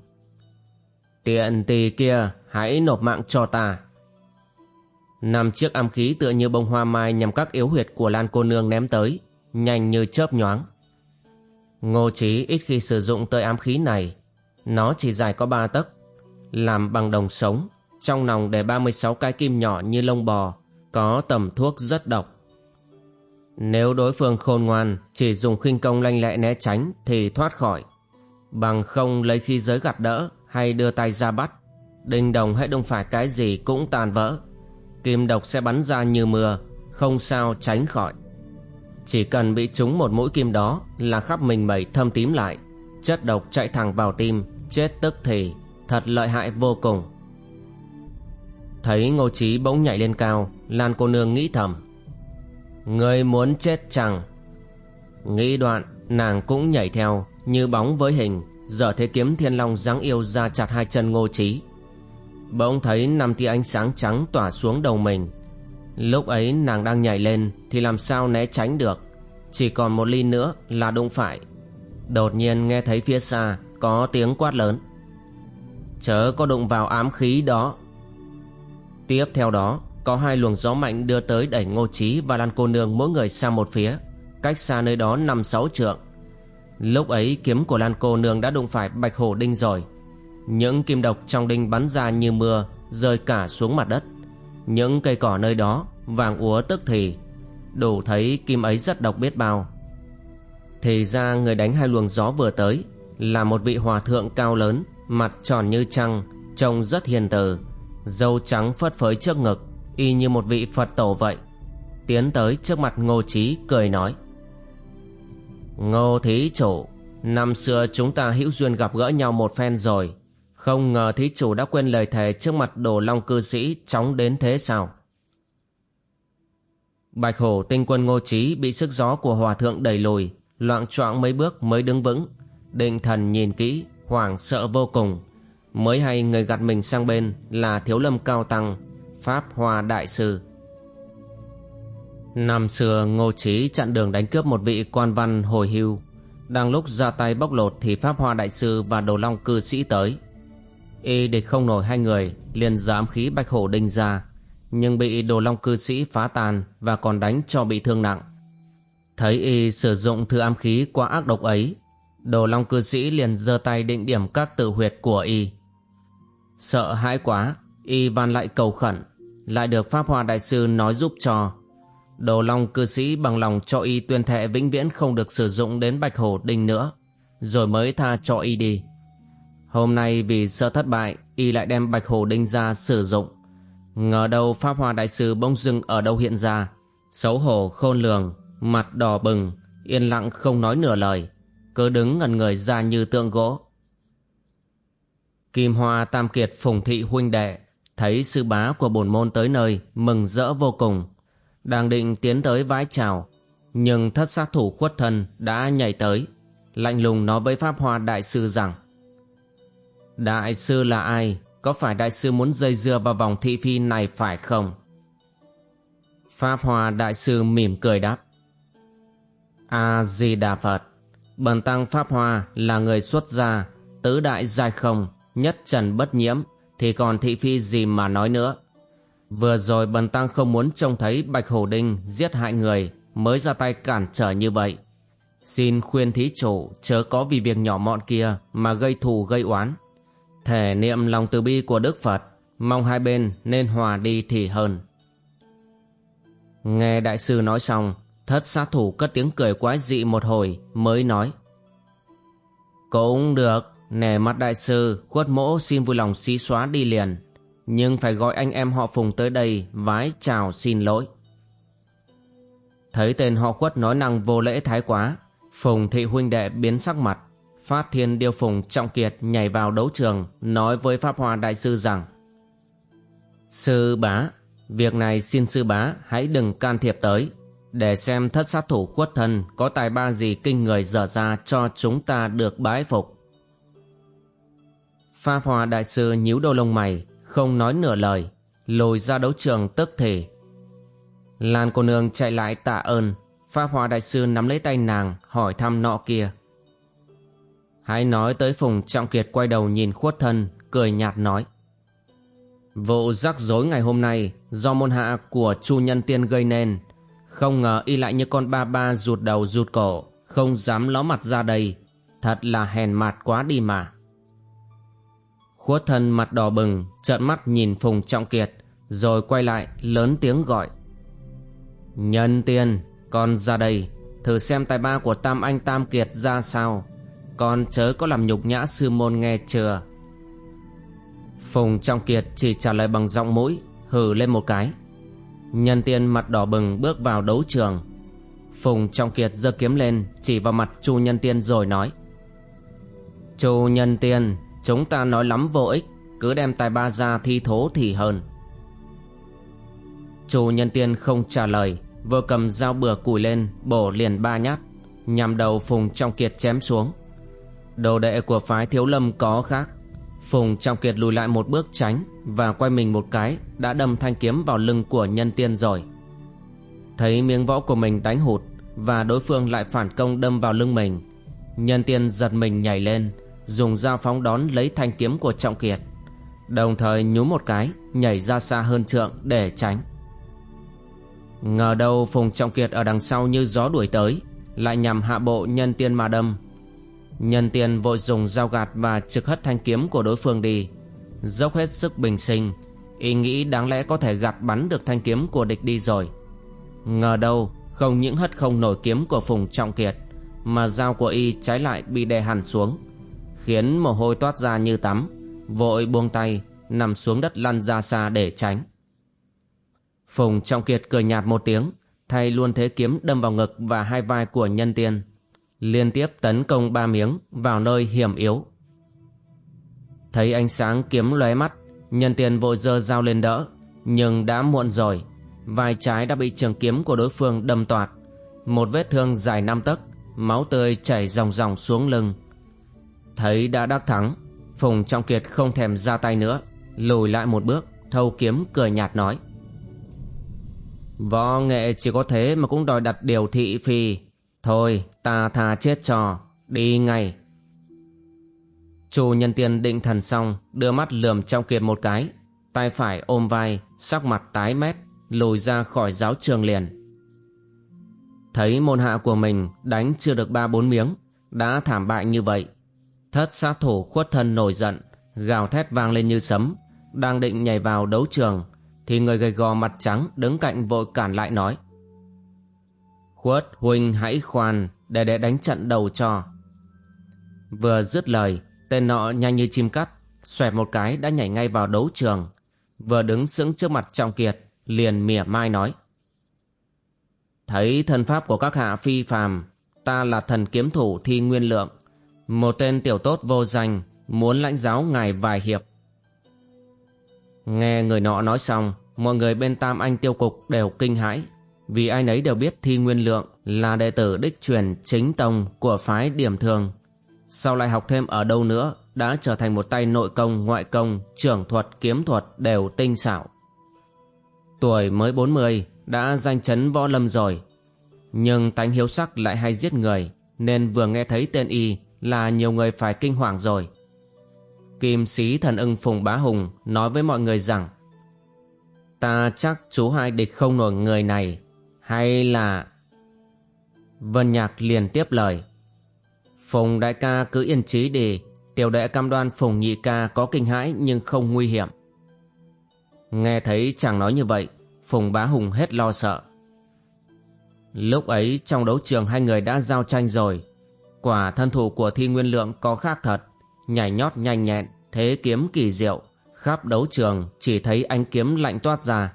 Tiện tì kia, hãy nộp mạng cho ta. Năm chiếc am khí tựa như bông hoa mai nhằm các yếu huyệt của Lan cô nương ném tới, nhanh như chớp nhoáng. Ngô Chí ít khi sử dụng tới ám khí này, nó chỉ dài có ba tấc, làm bằng đồng sống, trong nòng để 36 cái kim nhỏ như lông bò, có tầm thuốc rất độc. Nếu đối phương khôn ngoan, chỉ dùng khinh công lanh lẹ né tránh thì thoát khỏi. Bằng không lấy khí giới gạt đỡ hay đưa tay ra bắt, đinh đồng hãy đông phải cái gì cũng tàn vỡ. Kim độc sẽ bắn ra như mưa, không sao tránh khỏi. Chỉ cần bị trúng một mũi kim đó là khắp mình mẩy thâm tím lại, chất độc chạy thẳng vào tim, chết tức thì, thật lợi hại vô cùng. Thấy ngô trí bỗng nhảy lên cao, Lan cô nương nghĩ thầm. Người muốn chết chẳng? Nghĩ đoạn, nàng cũng nhảy theo, như bóng với hình, giờ thế kiếm thiên long dáng yêu ra chặt hai chân ngô trí. Bỗng thấy năm tia ánh sáng trắng tỏa xuống đầu mình. Lúc ấy nàng đang nhảy lên thì làm sao né tránh được. Chỉ còn một ly nữa là đụng phải. Đột nhiên nghe thấy phía xa có tiếng quát lớn. Chớ có đụng vào ám khí đó. Tiếp theo đó, có hai luồng gió mạnh đưa tới đẩy ngô trí và lan cô nương mỗi người sang một phía, cách xa nơi đó năm sáu trượng lúc ấy kiếm của lan cô nương đã đụng phải bạch hổ đinh rồi những kim độc trong đinh bắn ra như mưa, rơi cả xuống mặt đất. Những cây cỏ nơi đó, vàng úa tức thì. Đủ thấy kim ấy rất độc biết bao. Thì ra người đánh hai luồng gió vừa tới, là một vị hòa thượng cao lớn, mặt tròn như trăng, trông rất hiền từ, dâu trắng phất phới trước ngực, y như một vị phật tổ vậy. Tiến tới trước mặt ngô trí cười nói, ngô thí chủ, năm xưa chúng ta hữu duyên gặp gỡ nhau một phen rồi không ngờ thí chủ đã quên lời thề trước mặt đồ long cư sĩ chóng đến thế sao? Bạch hổ tinh quân ngô trí bị sức gió của hòa thượng đẩy lùi loạn choạng mấy bước mới đứng vững. Định thần nhìn kỹ, hoảng sợ vô cùng. Mới hay người gặt mình sang bên là thiếu lâm cao tăng, Pháp Hoa Đại Sư. Năm xưa, Ngô Trí chặn đường đánh cướp một vị quan văn hồi hưu. Đang lúc ra tay bóc lột thì Pháp Hoa Đại Sư và Đồ Long cư sĩ tới. Y địch không nổi hai người, liền giảm khí bạch hổ đinh ra, Nhưng bị Đồ Long cư sĩ phá tàn và còn đánh cho bị thương nặng. Thấy Y sử dụng thư ám khí quá ác độc ấy, Đồ Long cư sĩ liền giơ tay định điểm các tự huyệt của Y. Sợ hãi quá, Y van lại cầu khẩn, Lại được Pháp hòa Đại Sư nói giúp cho. Đồ Long cư sĩ bằng lòng cho Y tuyên thệ vĩnh viễn không được sử dụng đến Bạch Hổ Đinh nữa, Rồi mới tha cho Y đi. Hôm nay vì sợ thất bại, Y lại đem Bạch hồ Đinh ra sử dụng. Ngờ đâu Pháp Hoa Đại Sư bỗng dưng ở đâu hiện ra. Xấu hổ, khôn lường, Mặt đỏ bừng, Yên lặng không nói nửa lời. Cứ đứng ngần người ra như tượng gỗ. Kim Hoa, Tam Kiệt, Phùng Thị huynh đệ, thấy sư bá của bổn môn tới nơi, mừng rỡ vô cùng. Đang định tiến tới vái chào, nhưng thất sát thủ khuất thân đã nhảy tới, lạnh lùng nói với pháp hoa đại sư rằng đại sư là ai có phải đại sư muốn dây dưa vào vòng thị phi này phải không pháp hoa đại sư mỉm cười đáp a di đà phật, bần tăng pháp hoa là người xuất gia, tứ đại giai không, nhất trần bất nhiễm, thì còn thị phi gì mà nói nữa. Vừa rồi bần tăng không muốn trông thấy Bạch Hổ Đinh giết hại người, mới ra tay cản trở như vậy. Xin khuyên thí chủ, chớ có vì việc nhỏ mọn kia mà gây thù gây oán. Thể niệm lòng từ bi của Đức Phật, mong hai bên nên hòa đi thì hơn. Nghe đại sư nói xong, thất sát thủ cất tiếng cười quái dị một hồi mới nói. Cũng được, Nể mặt đại sư, khuất mỗ xin vui lòng xí xóa đi liền, nhưng phải gọi anh em họ Phùng tới đây vái chào xin lỗi. Thấy tên họ khuất nói năng vô lễ thái quá, Phùng thị huynh đệ biến sắc mặt, phát thiên điêu Phùng trọng kiệt nhảy vào đấu trường, nói với Pháp Hoa đại sư rằng Sư bá, việc này xin sư bá hãy đừng can thiệp tới, để xem thất sát thủ khuất thân có tài ba gì kinh người dở ra cho chúng ta được bái phục. Pháp Hòa Đại Sư nhíu đôi lông mày, không nói nửa lời, lùi ra đấu trường tức thì. Lan cô nương chạy lại tạ ơn, pháp Hòa Đại Sư nắm lấy tay nàng, hỏi thăm nọ kia. Hãy nói tới Phùng Trọng Kiệt quay đầu nhìn khuất thân, cười nhạt nói. Vụ rắc rối ngày hôm nay do môn hạ của Chu Nhân Tiên gây nên. Không ngờ y lại như con ba ba rụt đầu rụt cổ, không dám ló mặt ra đây. Thật là hèn mặt quá đi mà. Khuất thân mặt đỏ bừng, trợn mắt nhìn Phùng Trọng Kiệt, rồi quay lại lớn tiếng gọi. Nhân Tiên, con ra đây, thử xem tài ba của Tam Anh Tam Kiệt ra sao. Con chớ có làm nhục nhã sư môn nghe chưa? Phùng Trọng Kiệt chỉ trả lời bằng giọng mũi, hừ lên một cái. Nhân tiên mặt đỏ bừng bước vào đấu trường. Phùng Trọng Kiệt giơ kiếm lên, chỉ vào mặt Chu Nhân Tiên rồi nói. Chu Nhân Tiên, chúng ta nói lắm vô ích, cứ đem tài ba ra thi thố thì hơn. Chu Nhân Tiên không trả lời, vừa cầm dao bừa củi lên, bổ liền ba nhát, nhằm đầu Phùng Trọng Kiệt chém xuống. Đồ đệ của phái thiếu lâm có khác. Phùng Trọng Kiệt lùi lại một bước tránh Và quay mình một cái, Đã đâm thanh kiếm vào lưng của nhân tiên rồi. Thấy miếng võ của mình đánh hụt Và đối phương lại phản công đâm vào lưng mình, Nhân tiên giật mình nhảy lên, Dùng dao phóng đón lấy thanh kiếm của Trọng Kiệt, Đồng thời nhún một cái, Nhảy ra xa hơn trượng để tránh. Ngờ đâu Phùng Trọng Kiệt ở đằng sau như gió đuổi tới, Lại nhằm hạ bộ nhân tiên mà đâm. Nhân tiền vội dùng dao gạt và trực hất thanh kiếm của đối phương đi. Dốc hết sức bình sinh, Ý nghĩ đáng lẽ có thể gạt bắn được thanh kiếm của địch đi rồi. Ngờ đâu, không những hất không nổi kiếm của Phùng Trọng Kiệt, Mà dao của y trái lại bị đè hẳn xuống, Khiến mồ hôi toát ra như tắm, Vội buông tay, Nằm xuống đất lăn ra xa để tránh. Phùng Trọng Kiệt cười nhạt một tiếng, Thay luôn thế kiếm đâm vào ngực và hai vai của nhân tiên liên tiếp tấn công ba miếng vào nơi hiểm yếu. Thấy ánh sáng kiếm lóe mắt, nhân tiền vội dơ dao lên đỡ, nhưng đã muộn rồi, vai trái đã bị trường kiếm của đối phương đâm toạt, một vết thương dài năm tấc, máu tươi chảy ròng ròng xuống lưng. Thấy đã đắc thắng, Phùng Trọng Kiệt không thèm ra tay nữa, lùi lại một bước, thâu kiếm cười nhạt nói. Võ nghệ chỉ có thế mà cũng đòi đặt điều thị phi Thôi ta tha chết cho. Đi ngay. Chu nhân tiên định thần xong, Đưa mắt lườm trong kiệt một cái. Tay phải ôm vai, Sắc mặt tái mét, Lùi ra khỏi giáo trường liền. Thấy môn hạ của mình Đánh chưa được ba bốn miếng, Đã thảm bại như vậy. Thất sát thủ khuất thân nổi giận, Gào thét vang lên như sấm, Đang định nhảy vào đấu trường, Thì người gầy gò mặt trắng Đứng cạnh vội cản lại nói, Khuất huynh hãy khoan để để đánh trận đầu cho. Vừa dứt lời, tên nọ nhanh như chim cắt, xoẹt một cái đã nhảy ngay vào đấu trường. Vừa đứng sững trước mặt Trọng Kiệt, liền mỉa mai nói. Thấy thân pháp của các hạ phi phàm, ta là thần kiếm thủ thi nguyên lượng, một tên tiểu tốt vô danh, muốn lãnh giáo ngài vài hiệp. Nghe người nọ nói xong, mọi người bên Tam Anh tiêu cục đều kinh hãi, vì ai nấy đều biết Thi Nguyên Lượng là đệ tử đích truyền chính tông của phái điểm thường. Sau lại học thêm ở đâu nữa đã trở thành một tay nội công, ngoại công, trưởng thuật, kiếm thuật đều tinh xảo. Tuổi mới 40 đã danh chấn võ lâm rồi. Nhưng tánh hiếu sắc lại hay giết người nên vừa nghe thấy tên y là nhiều người phải kinh hoàng rồi. Kim sĩ thần ưng Phùng Bá Hùng nói với mọi người rằng Ta chắc chú hai địch không nổi người này hay là... Vân Nhạc liền tiếp lời. Phùng đại ca cứ yên trí đi, tiểu đệ cam đoan Phùng nhị ca có kinh hãi nhưng không nguy hiểm. Nghe thấy chàng nói như vậy, Phùng bá hùng hết lo sợ. Lúc ấy trong đấu trường hai người đã giao tranh rồi. Quả thân thủ của thi nguyên lượng có khác thật, nhảy nhót nhanh nhẹn, thế kiếm kỳ diệu. Khắp đấu trường chỉ thấy ánh kiếm lạnh toát ra,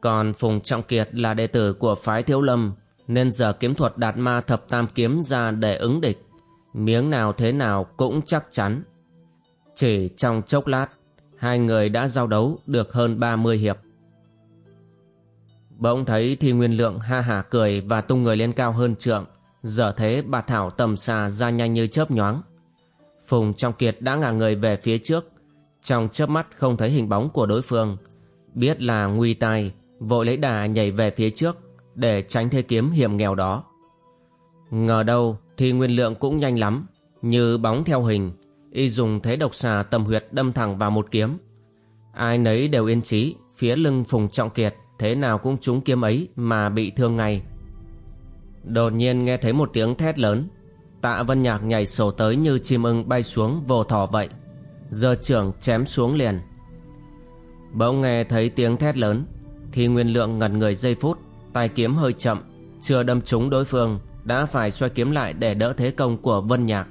còn Phùng Trọng Kiệt là đệ tử của phái Thiếu Lâm nên giờ kiếm thuật đạt ma thập tam kiếm ra để ứng địch. Miếng nào thế nào cũng chắc chắn. Chỉ trong chốc lát, Hai người đã giao đấu được hơn 30 hiệp. Bỗng thấy Thi Nguyên Lượng ha hả cười và tung người lên cao hơn trượng. Giờ thế bà Thảo tầm xa ra nhanh như chớp nhoáng. Phùng Trọng Kiệt đã ngả người về phía trước. Trong chớp mắt không thấy hình bóng của đối phương. Biết là nguy tai, vội lấy đà nhảy về phía trước để tránh thế kiếm hiểm nghèo đó. Ngờ đâu thì nguyên lượng cũng nhanh lắm, như bóng theo hình, y dùng thế độc xà tầm huyệt đâm thẳng vào một kiếm. Ai nấy đều yên trí, phía lưng Phùng Trọng Kiệt thế nào cũng trúng kiếm ấy mà bị thương ngay. Đột nhiên nghe thấy một tiếng thét lớn, tạ vân nhạc nhảy sổ tới như chim ưng bay xuống vồ thỏ vậy, giơ trưởng chém xuống liền. Bỗng nghe thấy tiếng thét lớn, thì nguyên lượng ngẩn người giây phút, tay kiếm hơi chậm, chưa đâm trúng đối phương, đã phải xoay kiếm lại để đỡ thế công của Vân Nhạc.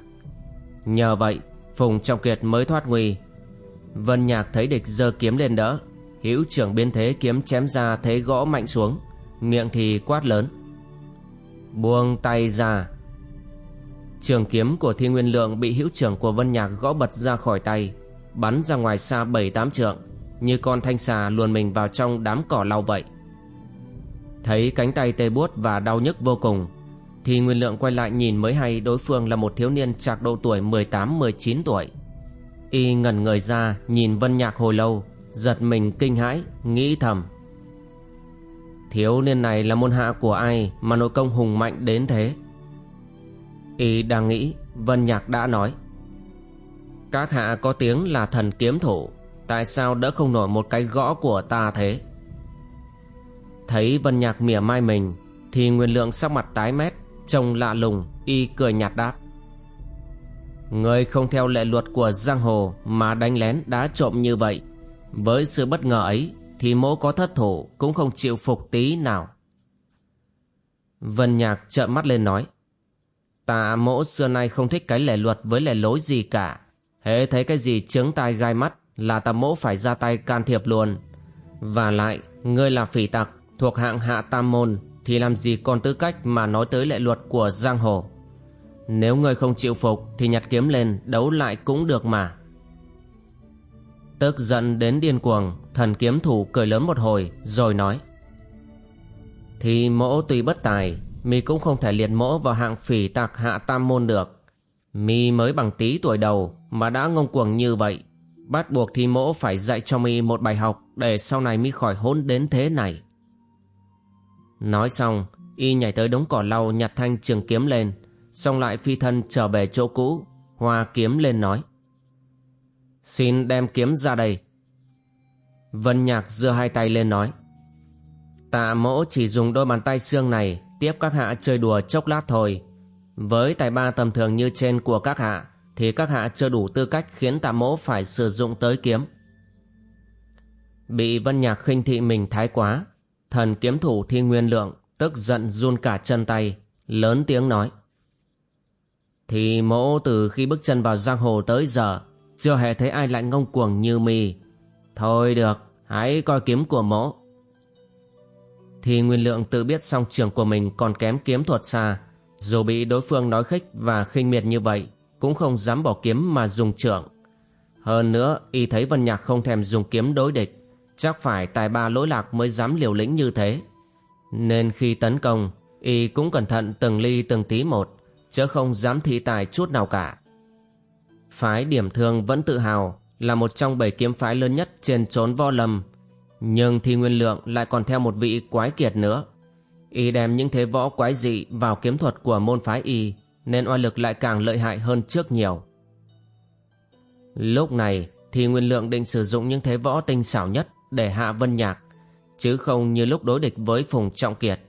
Nhờ vậy, Phùng Trọng Kiệt mới thoát nguy. Vân Nhạc thấy địch giơ kiếm lên đỡ, hữu trưởng biến thế kiếm chém ra thế gõ mạnh xuống, miệng thì quát lớn. Buông tay ra. Trường kiếm của Thi Nguyên Lượng bị hữu trưởng của Vân Nhạc gõ bật ra khỏi tay, bắn ra ngoài xa bảy tám trượng, như con thanh xà luồn mình vào trong đám cỏ lau vậy. Thấy cánh tay tê buốt và đau nhức vô cùng, thì Nguyên Lượng quay lại nhìn mới hay đối phương là một thiếu niên trạc độ tuổi 18-19 tuổi. Y ngẩn người ra nhìn Vân Nhạc hồi lâu, giật mình kinh hãi, nghĩ thầm. Thiếu niên này là môn hạ của ai mà nội công hùng mạnh đến thế? Y đang nghĩ, Vân Nhạc đã nói. Các hạ có tiếng là thần kiếm thủ, tại sao đỡ không nổi một cái gõ của ta thế? Thấy Vân Nhạc mỉa mai mình, thì Nguyên Lượng sắc mặt tái mét, Trông lạ lùng Y cười nhạt đáp. Người không theo lệ luật của giang hồ Mà đánh lén đá trộm như vậy. Với sự bất ngờ ấy Thì mỗ có thất thủ Cũng không chịu phục tí nào. Vân Nhạc trợn mắt lên nói Ta mỗ xưa nay không thích cái lệ luật với lệ lối gì cả. Hễ thấy cái gì chướng tai gai mắt Là ta mỗ phải ra tay can thiệp luôn. Và lại Ngươi là phỉ tặc Thuộc hạng hạ tam môn thì làm gì còn tư cách mà nói tới lệ luật của giang hồ? Nếu ngươi không chịu phục Thì nhặt kiếm lên, đấu lại cũng được mà. Tức giận đến điên cuồng, Thần kiếm thủ cười lớn một hồi, Rồi nói, Thì mỗ tuy bất tài, Mi cũng không thể liệt mỗ vào hạng phỉ tạc hạ tam môn được. Mi mới bằng tí tuổi đầu Mà đã ngông cuồng như vậy, Bắt buộc thì mỗ phải dạy cho mi một bài học Để sau này mi khỏi hôn đến thế này. Nói xong, y nhảy tới đống cỏ lau nhặt thanh trường kiếm lên, xong lại phi thân trở về chỗ cũ, hoa kiếm lên nói. Xin đem kiếm ra đây. Vân Nhạc giơ hai tay lên nói. Tạ mỗ chỉ dùng đôi bàn tay xương này tiếp các hạ chơi đùa chốc lát thôi. Với tài ba tầm thường như trên của các hạ, thì các hạ chưa đủ tư cách khiến tạ mỗ phải sử dụng tới kiếm. Bị Vân Nhạc khinh thị mình thái quá, Thần kiếm thủ thi nguyên lượng tức giận run cả chân tay, lớn tiếng nói. Thì mẫu từ khi bước chân vào giang hồ tới giờ, chưa hề thấy ai lại ngông cuồng như mì Thôi được, hãy coi kiếm của mẫu Thì nguyên lượng tự biết song trường của mình còn kém kiếm thuật xa, dù bị đối phương nói khích và khinh miệt như vậy, cũng không dám bỏ kiếm mà dùng trưởng. Hơn nữa, y thấy Vân Nhạc không thèm dùng kiếm đối địch, Chắc phải tài ba lỗi lạc mới dám liều lĩnh như thế. Nên khi tấn công, Y cũng cẩn thận từng ly từng tí một Chứ không dám thị tài chút nào cả. Phái điểm thương vẫn tự hào Là một trong bảy kiếm phái lớn nhất trên trốn vo lâm, Nhưng thì nguyên lượng lại còn theo một vị quái kiệt nữa. Y đem những thế võ quái dị vào kiếm thuật của môn phái Y, Nên oai lực lại càng lợi hại hơn trước nhiều. Lúc này thì Nguyên Lượng định sử dụng những thế võ tinh xảo nhất để hạ Vân Nhạc, chứ không như lúc đối địch với Phùng Trọng Kiệt.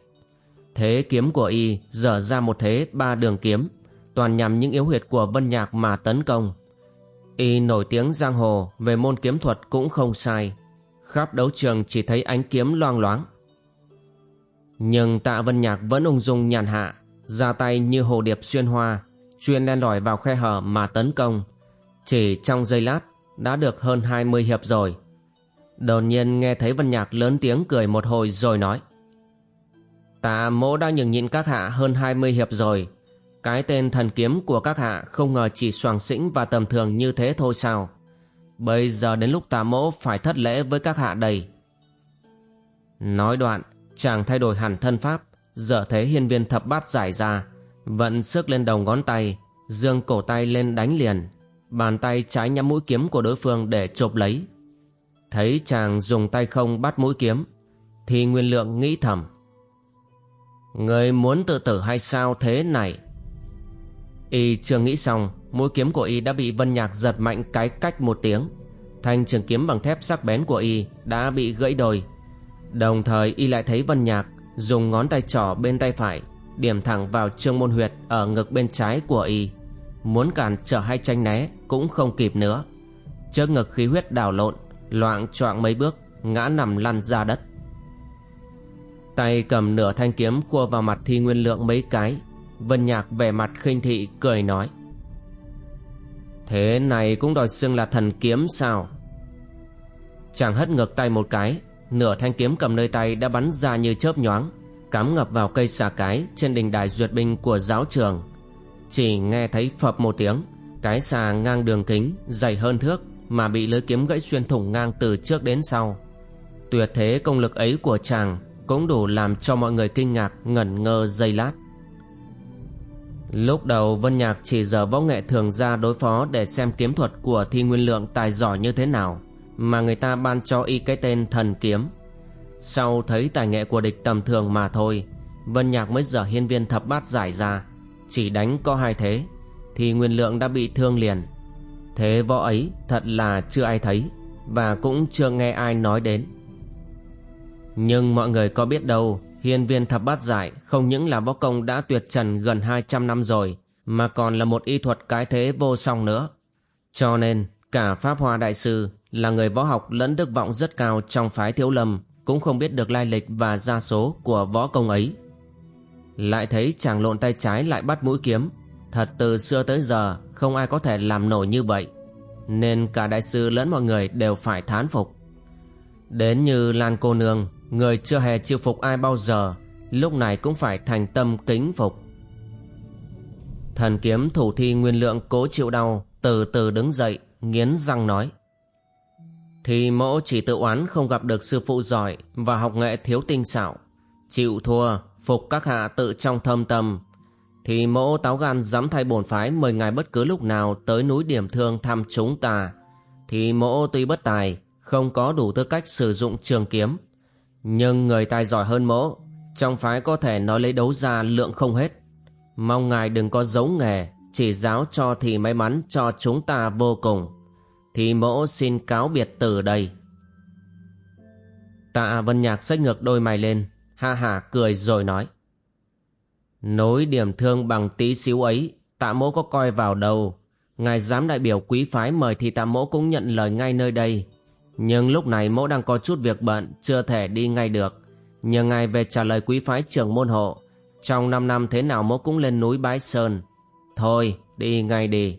Thế kiếm của y dở ra một thế ba đường kiếm, toàn nhằm những yếu huyệt của Vân Nhạc mà tấn công. Y nổi tiếng giang hồ về môn kiếm thuật cũng không sai, khắp đấu trường chỉ thấy ánh kiếm loang loáng. Nhưng tạ Vân Nhạc vẫn ung dung nhàn hạ, ra tay như hồ điệp xuyên hoa, chuyên len lỏi vào khe hở mà tấn công. Chỉ trong giây lát đã được hơn 20 hiệp rồi Đột nhiên nghe thấy Vân Nhạc lớn tiếng cười một hồi rồi nói ta mỗ đã nhường nhịn các hạ hơn 20 hiệp rồi. Cái tên thần kiếm của các hạ không ngờ chỉ soàng xĩnh và tầm thường như thế thôi sao? Bây giờ đến lúc ta mỗ phải thất lễ với các hạ đây. Nói đoạn, Chàng thay đổi hẳn thân pháp, Dở thế hiên viên thập bát giải ra, Vận sức lên đầu ngón tay, Dương cổ tay lên đánh liền, Bàn tay trái nhắm mũi kiếm của đối phương để chộp lấy. Thấy chàng dùng tay không bắt mũi kiếm, Thì Nguyên Lượng nghĩ thầm, Người muốn tự tử hay sao thế này? Y chưa nghĩ xong, Mũi kiếm của Y đã bị Vân Nhạc giật mạnh cái cách một tiếng, Thanh trường kiếm bằng thép sắc bén của Y đã bị gãy đôi. Đồng thời, Y lại thấy Vân Nhạc Dùng ngón tay trỏ bên tay phải, Điểm thẳng vào trương môn huyệt Ở ngực bên trái của Y. Muốn cản trở hay tranh né Cũng không kịp nữa. Trước ngực khí huyết đảo lộn Loạn choạng mấy bước, Ngã nằm lăn ra đất. Tay cầm nửa thanh kiếm khua vào mặt Thi Nguyên Lượng mấy cái. Vân Nhạc vẻ mặt khinh thị, cười nói. Thế này cũng đòi xưng là thần kiếm sao? Chàng hất ngược tay một cái, Nửa thanh kiếm cầm nơi tay đã bắn ra như chớp nhoáng, Cắm ngập vào cây xà cái Trên đình đài duyệt binh của giáo trường. Chỉ nghe thấy phập một tiếng, Cái xà ngang đường kính, Dày hơn thước. Mà bị lưới kiếm gãy xuyên thủng ngang từ trước đến sau Tuyệt thế công lực ấy của chàng Cũng đủ làm cho mọi người kinh ngạc Ngẩn ngơ giây lát Lúc đầu Vân Nhạc chỉ giờ võ nghệ thường ra đối phó để xem kiếm thuật của Thi Nguyên Lượng tài giỏi như thế nào mà người ta ban cho y cái tên thần kiếm. Sau thấy tài nghệ của địch tầm thường mà thôi, Vân Nhạc mới dở hiên viên thập bát giải ra, chỉ đánh có hai thế, thì Nguyên Lượng đã bị thương liền. Thế võ ấy thật là chưa ai thấy và cũng chưa nghe ai nói đến. Nhưng mọi người có biết đâu Hiên viên thập bát giải không những là võ công đã tuyệt trần gần 200 năm rồi, mà còn là một y thuật cái thế vô song nữa. Cho nên, cả Pháp Hoa Đại Sư là người võ học lẫn đức vọng rất cao trong phái thiếu lâm, cũng không biết được lai lịch và gia số của võ công ấy. Lại thấy chàng lộn tay trái lại bắt mũi kiếm, thật từ xưa tới giờ không ai có thể làm nổi như vậy, nên cả đại sư lẫn mọi người đều phải thán phục. Đến như Lan cô nương Người chưa hề chịu phục ai bao giờ Lúc này cũng phải thành tâm kính phục Thần kiếm thủ thi nguyên lượng cố chịu đau Từ từ đứng dậy Nghiến răng nói Thì mẫu chỉ tự oán không gặp được sư phụ giỏi Và học nghệ thiếu tinh xảo Chịu thua Phục các hạ tự trong thâm tâm thì mẫu táo gan dám thay bổn phái, Mời ngài bất cứ lúc nào Tới núi điểm thương thăm chúng ta. Thì mẫu tuy bất tài, Không có đủ tư cách sử dụng trường kiếm. Nhưng người tài giỏi hơn mẫu, Trong phái có thể nói lấy đấu ra lượng không hết. Mong ngài đừng có giấu nghề, Chỉ giáo cho thì may mắn cho chúng ta vô cùng. Thì mẫu xin cáo biệt từ đây. Tạ Vân Nhạc xách ngược đôi mày lên, Ha ha cười rồi nói. Nối điểm thương bằng tí xíu ấy, Tạ mỗ có coi vào đâu. Ngài giám đại biểu quý phái mời thì tạ mỗ cũng nhận lời ngay nơi đây. Nhưng lúc này mỗ đang có chút việc bận, Chưa thể đi ngay được. Nhờ ngài về trả lời quý phái trưởng môn hộ, Trong 5 năm thế nào mỗ cũng lên núi Bái Sơn. Thôi, đi ngay đi.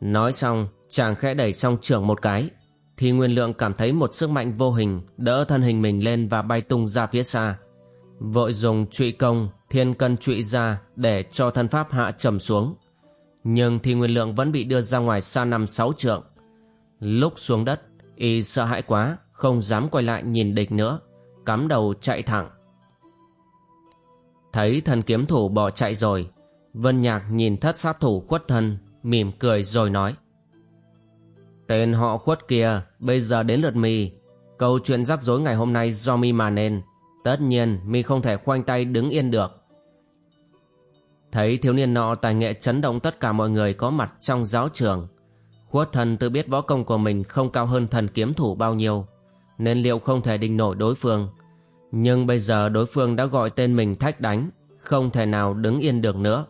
Nói xong, chàng khẽ đẩy xong trưởng một cái. Thì Nguyên Lượng cảm thấy một sức mạnh vô hình, Đỡ thân hình mình lên và bay tung ra phía xa. Vội dùng trụy công Thiên cân trụy ra Để cho thân pháp hạ trầm xuống. Nhưng thì Nguyên Lượng vẫn bị đưa ra ngoài xa năm sáu trượng. Lúc xuống đất, Y sợ hãi quá, Không dám quay lại nhìn địch nữa, Cắm đầu chạy thẳng. Thấy thần kiếm thủ bỏ chạy rồi, Vân Nhạc nhìn thất sát thủ khuất thân, Mỉm cười rồi nói, Tên họ khuất kia, Bây giờ đến lượt mi. Câu chuyện rắc rối ngày hôm nay do mi mà nên, Tất nhiên mi không thể khoanh tay đứng yên được. Thấy thiếu niên nọ tài nghệ chấn động tất cả mọi người có mặt trong giáo trường Khuất thần tự biết võ công của mình không cao hơn thần kiếm thủ bao nhiêu, nên liệu không thể địch nổi đối phương. Nhưng bây giờ đối phương đã gọi tên mình thách đánh, không thể nào đứng yên được nữa.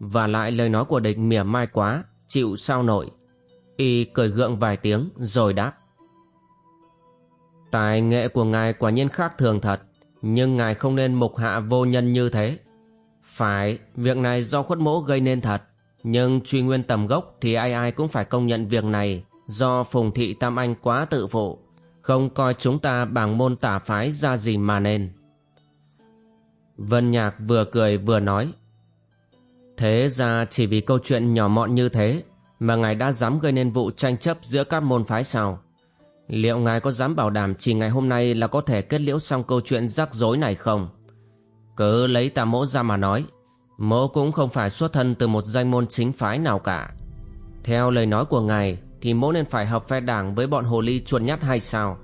Và lại lời nói của địch mỉa mai quá, chịu sao nổi. Y cười gượng vài tiếng rồi đáp. Tài nghệ của ngài quả nhiên khác thường thật, nhưng ngài không nên mục hạ vô nhân như thế. Phải, việc này do khuất mỗ gây nên thật. Nhưng truy nguyên tầm gốc thì ai ai cũng phải công nhận việc này do Phùng Thị Tam Anh quá tự phụ, không coi chúng ta bằng môn tả phái ra gì mà nên. Vân Nhạc vừa cười vừa nói Thế ra chỉ vì câu chuyện nhỏ mọn như thế mà ngài đã dám gây nên vụ tranh chấp giữa các môn phái sao? Liệu ngài có dám bảo đảm chỉ ngày hôm nay là có thể kết liễu xong câu chuyện rắc rối này không? Cứ lấy tà mỗ ra mà nói, mỗ cũng không phải xuất thân từ một danh môn chính phái nào cả. Theo lời nói của ngài thì mỗ nên phải hợp phe đảng với bọn hồ ly chuột nhắt hay sao?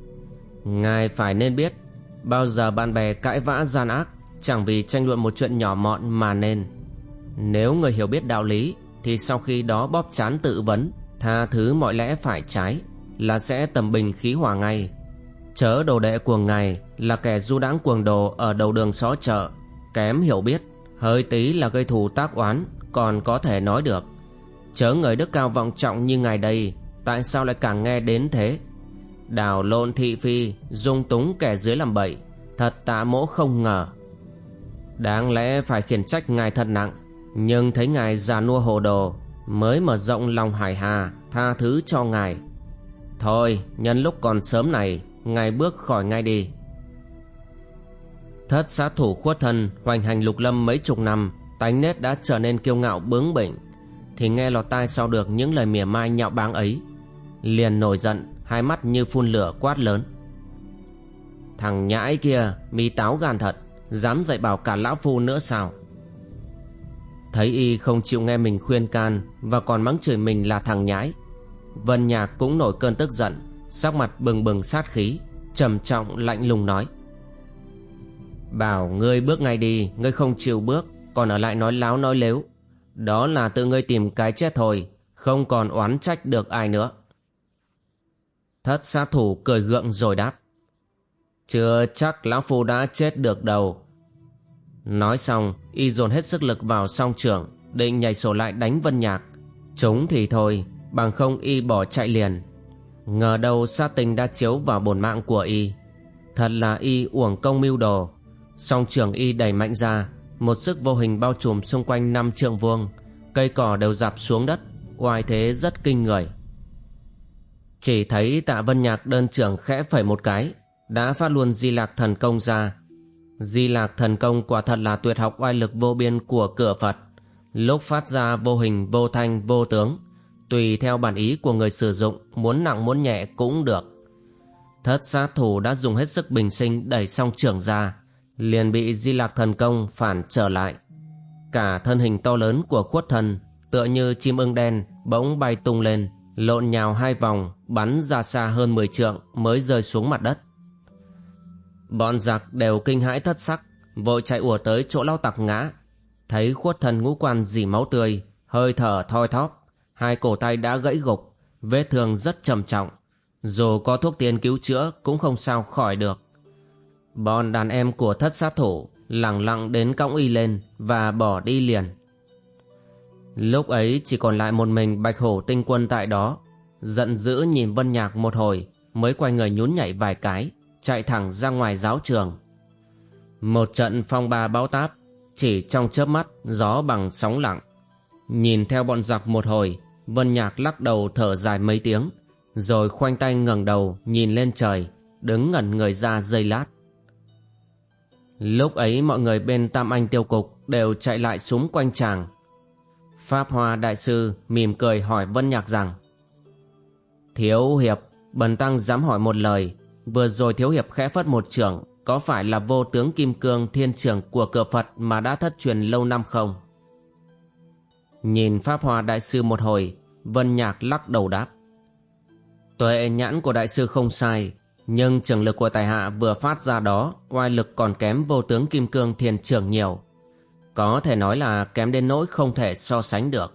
Ngài phải nên biết, bao giờ bạn bè cãi vã gian ác chẳng vì tranh luận một chuyện nhỏ mọn mà nên. Nếu người hiểu biết đạo lý thì sau khi đó bóp chán tự vấn, tha thứ mọi lẽ phải trái là sẽ tầm bình khí hòa ngay. Chớ đồ đệ của ngài là kẻ du đãng cuồng đồ ở đầu đường xó chợ, kém hiểu biết, hơi tí là gây thù tác oán, còn có thể nói được. Chớ người đức cao vọng trọng như ngài đây, tại sao lại càng nghe đến thế? Đào lộn thị phi, dung túng kẻ dưới làm bậy, thật tạ mỗ không ngờ. Đáng lẽ phải khiển trách ngài thật nặng, nhưng thấy ngài già nua hồ đồ, mới mở rộng lòng hải hà, tha thứ cho ngài. Thôi, nhân lúc còn sớm này, ngài bước khỏi ngay đi. Thất sát thủ khuất thân hoành hành lục lâm mấy chục năm, tánh nết đã trở nên kiêu ngạo bướng bỉnh, thì nghe lọt tai sau được những lời mỉa mai nhạo báng ấy. Liền nổi giận, hai mắt như phun lửa quát lớn. Thằng nhãi kia, mi táo gan thật, dám dạy bảo cả lão phu nữa sao? Thấy y không chịu nghe mình khuyên can và còn mắng chửi mình là thằng nhãi, Vân Nhạc cũng nổi cơn tức giận Sắc mặt bừng bừng sát khí trầm trọng lạnh lùng nói Bảo, ngươi bước ngay đi, Ngươi không chịu bước, Còn ở lại nói láo, nói lếu. Đó là tự ngươi tìm cái chết thôi, Không còn oán trách được ai nữa. Thất sát thủ cười gượng rồi đáp, Chưa chắc lão phu đã chết được đâu. Nói xong, Y dồn hết sức lực vào song trường, Định nhảy sổ lại đánh Vân Nhạc. Chúng thì thôi, bằng không y bỏ chạy liền. Ngờ đâu sát tình đã chiếu vào bổn mạng của y. Thật là y uổng công mưu đồ song trường y đẩy mạnh ra một sức vô hình bao trùm xung quanh năm trượng vuông cây cỏ đều dạp xuống đất oai thế rất kinh người chỉ thấy tạ vân nhạc đơn trưởng khẽ phẩy một cái đã phát luôn di lạc thần công ra di lạc thần công quả thật là tuyệt học oai lực vô biên của cửa phật lúc phát ra vô hình vô thanh vô tướng tùy theo bản ý của người sử dụng muốn nặng muốn nhẹ cũng được. Thất sát thủ đã dùng hết sức bình sinh đẩy song trưởng ra, liền bị di lạc thần công phản trở lại. Cả thân hình to lớn của khuất thần tựa như chim ưng đen bỗng bay tung lên, lộn nhào hai vòng, bắn ra xa hơn 10 trượng mới rơi xuống mặt đất. Bọn giặc đều kinh hãi thất sắc, vội chạy ùa tới chỗ lao tặc ngã. Thấy khuất thần ngũ quan dì máu tươi, hơi thở thoi thóp, hai cổ tay đã gãy gục, vết thương rất trầm trọng. Dù có thuốc tiên cứu chữa cũng không sao khỏi được. Bọn đàn em của thất sát thủ lặng lặng đến cõng y lên và bỏ đi liền. Lúc ấy chỉ còn lại một mình bạch hổ tinh quân tại đó. Giận dữ nhìn Vân Nhạc một hồi mới quay người nhún nhảy vài cái, chạy thẳng ra ngoài giáo trường. Một trận phong ba bão táp, chỉ trong chớp mắt gió bằng sóng lặng. Nhìn theo bọn giặc một hồi, Vân Nhạc lắc đầu thở dài mấy tiếng, rồi khoanh tay ngẩng đầu nhìn lên trời, đứng ngẩn người ra giây lát. Lúc ấy mọi người bên Tam Anh tiêu cục đều chạy lại súng quanh chàng. Pháp Hoa Đại Sư mỉm cười hỏi Vân Nhạc rằng Thiếu Hiệp, Bần Tăng dám hỏi một lời, vừa rồi Thiếu Hiệp khẽ phất một trưởng, có phải là vô tướng Kim Cương thiên trưởng của cửa Phật mà đã thất truyền lâu năm không? Nhìn Pháp Hòa Đại Sư một hồi, Vân Nhạc lắc đầu đáp. Tuệ nhãn của Đại Sư không sai, nhưng trường lực của Tài Hạ vừa phát ra đó, oai lực còn kém vô tướng Kim Cương Thiền Trưởng nhiều. Có thể nói là kém đến nỗi không thể so sánh được.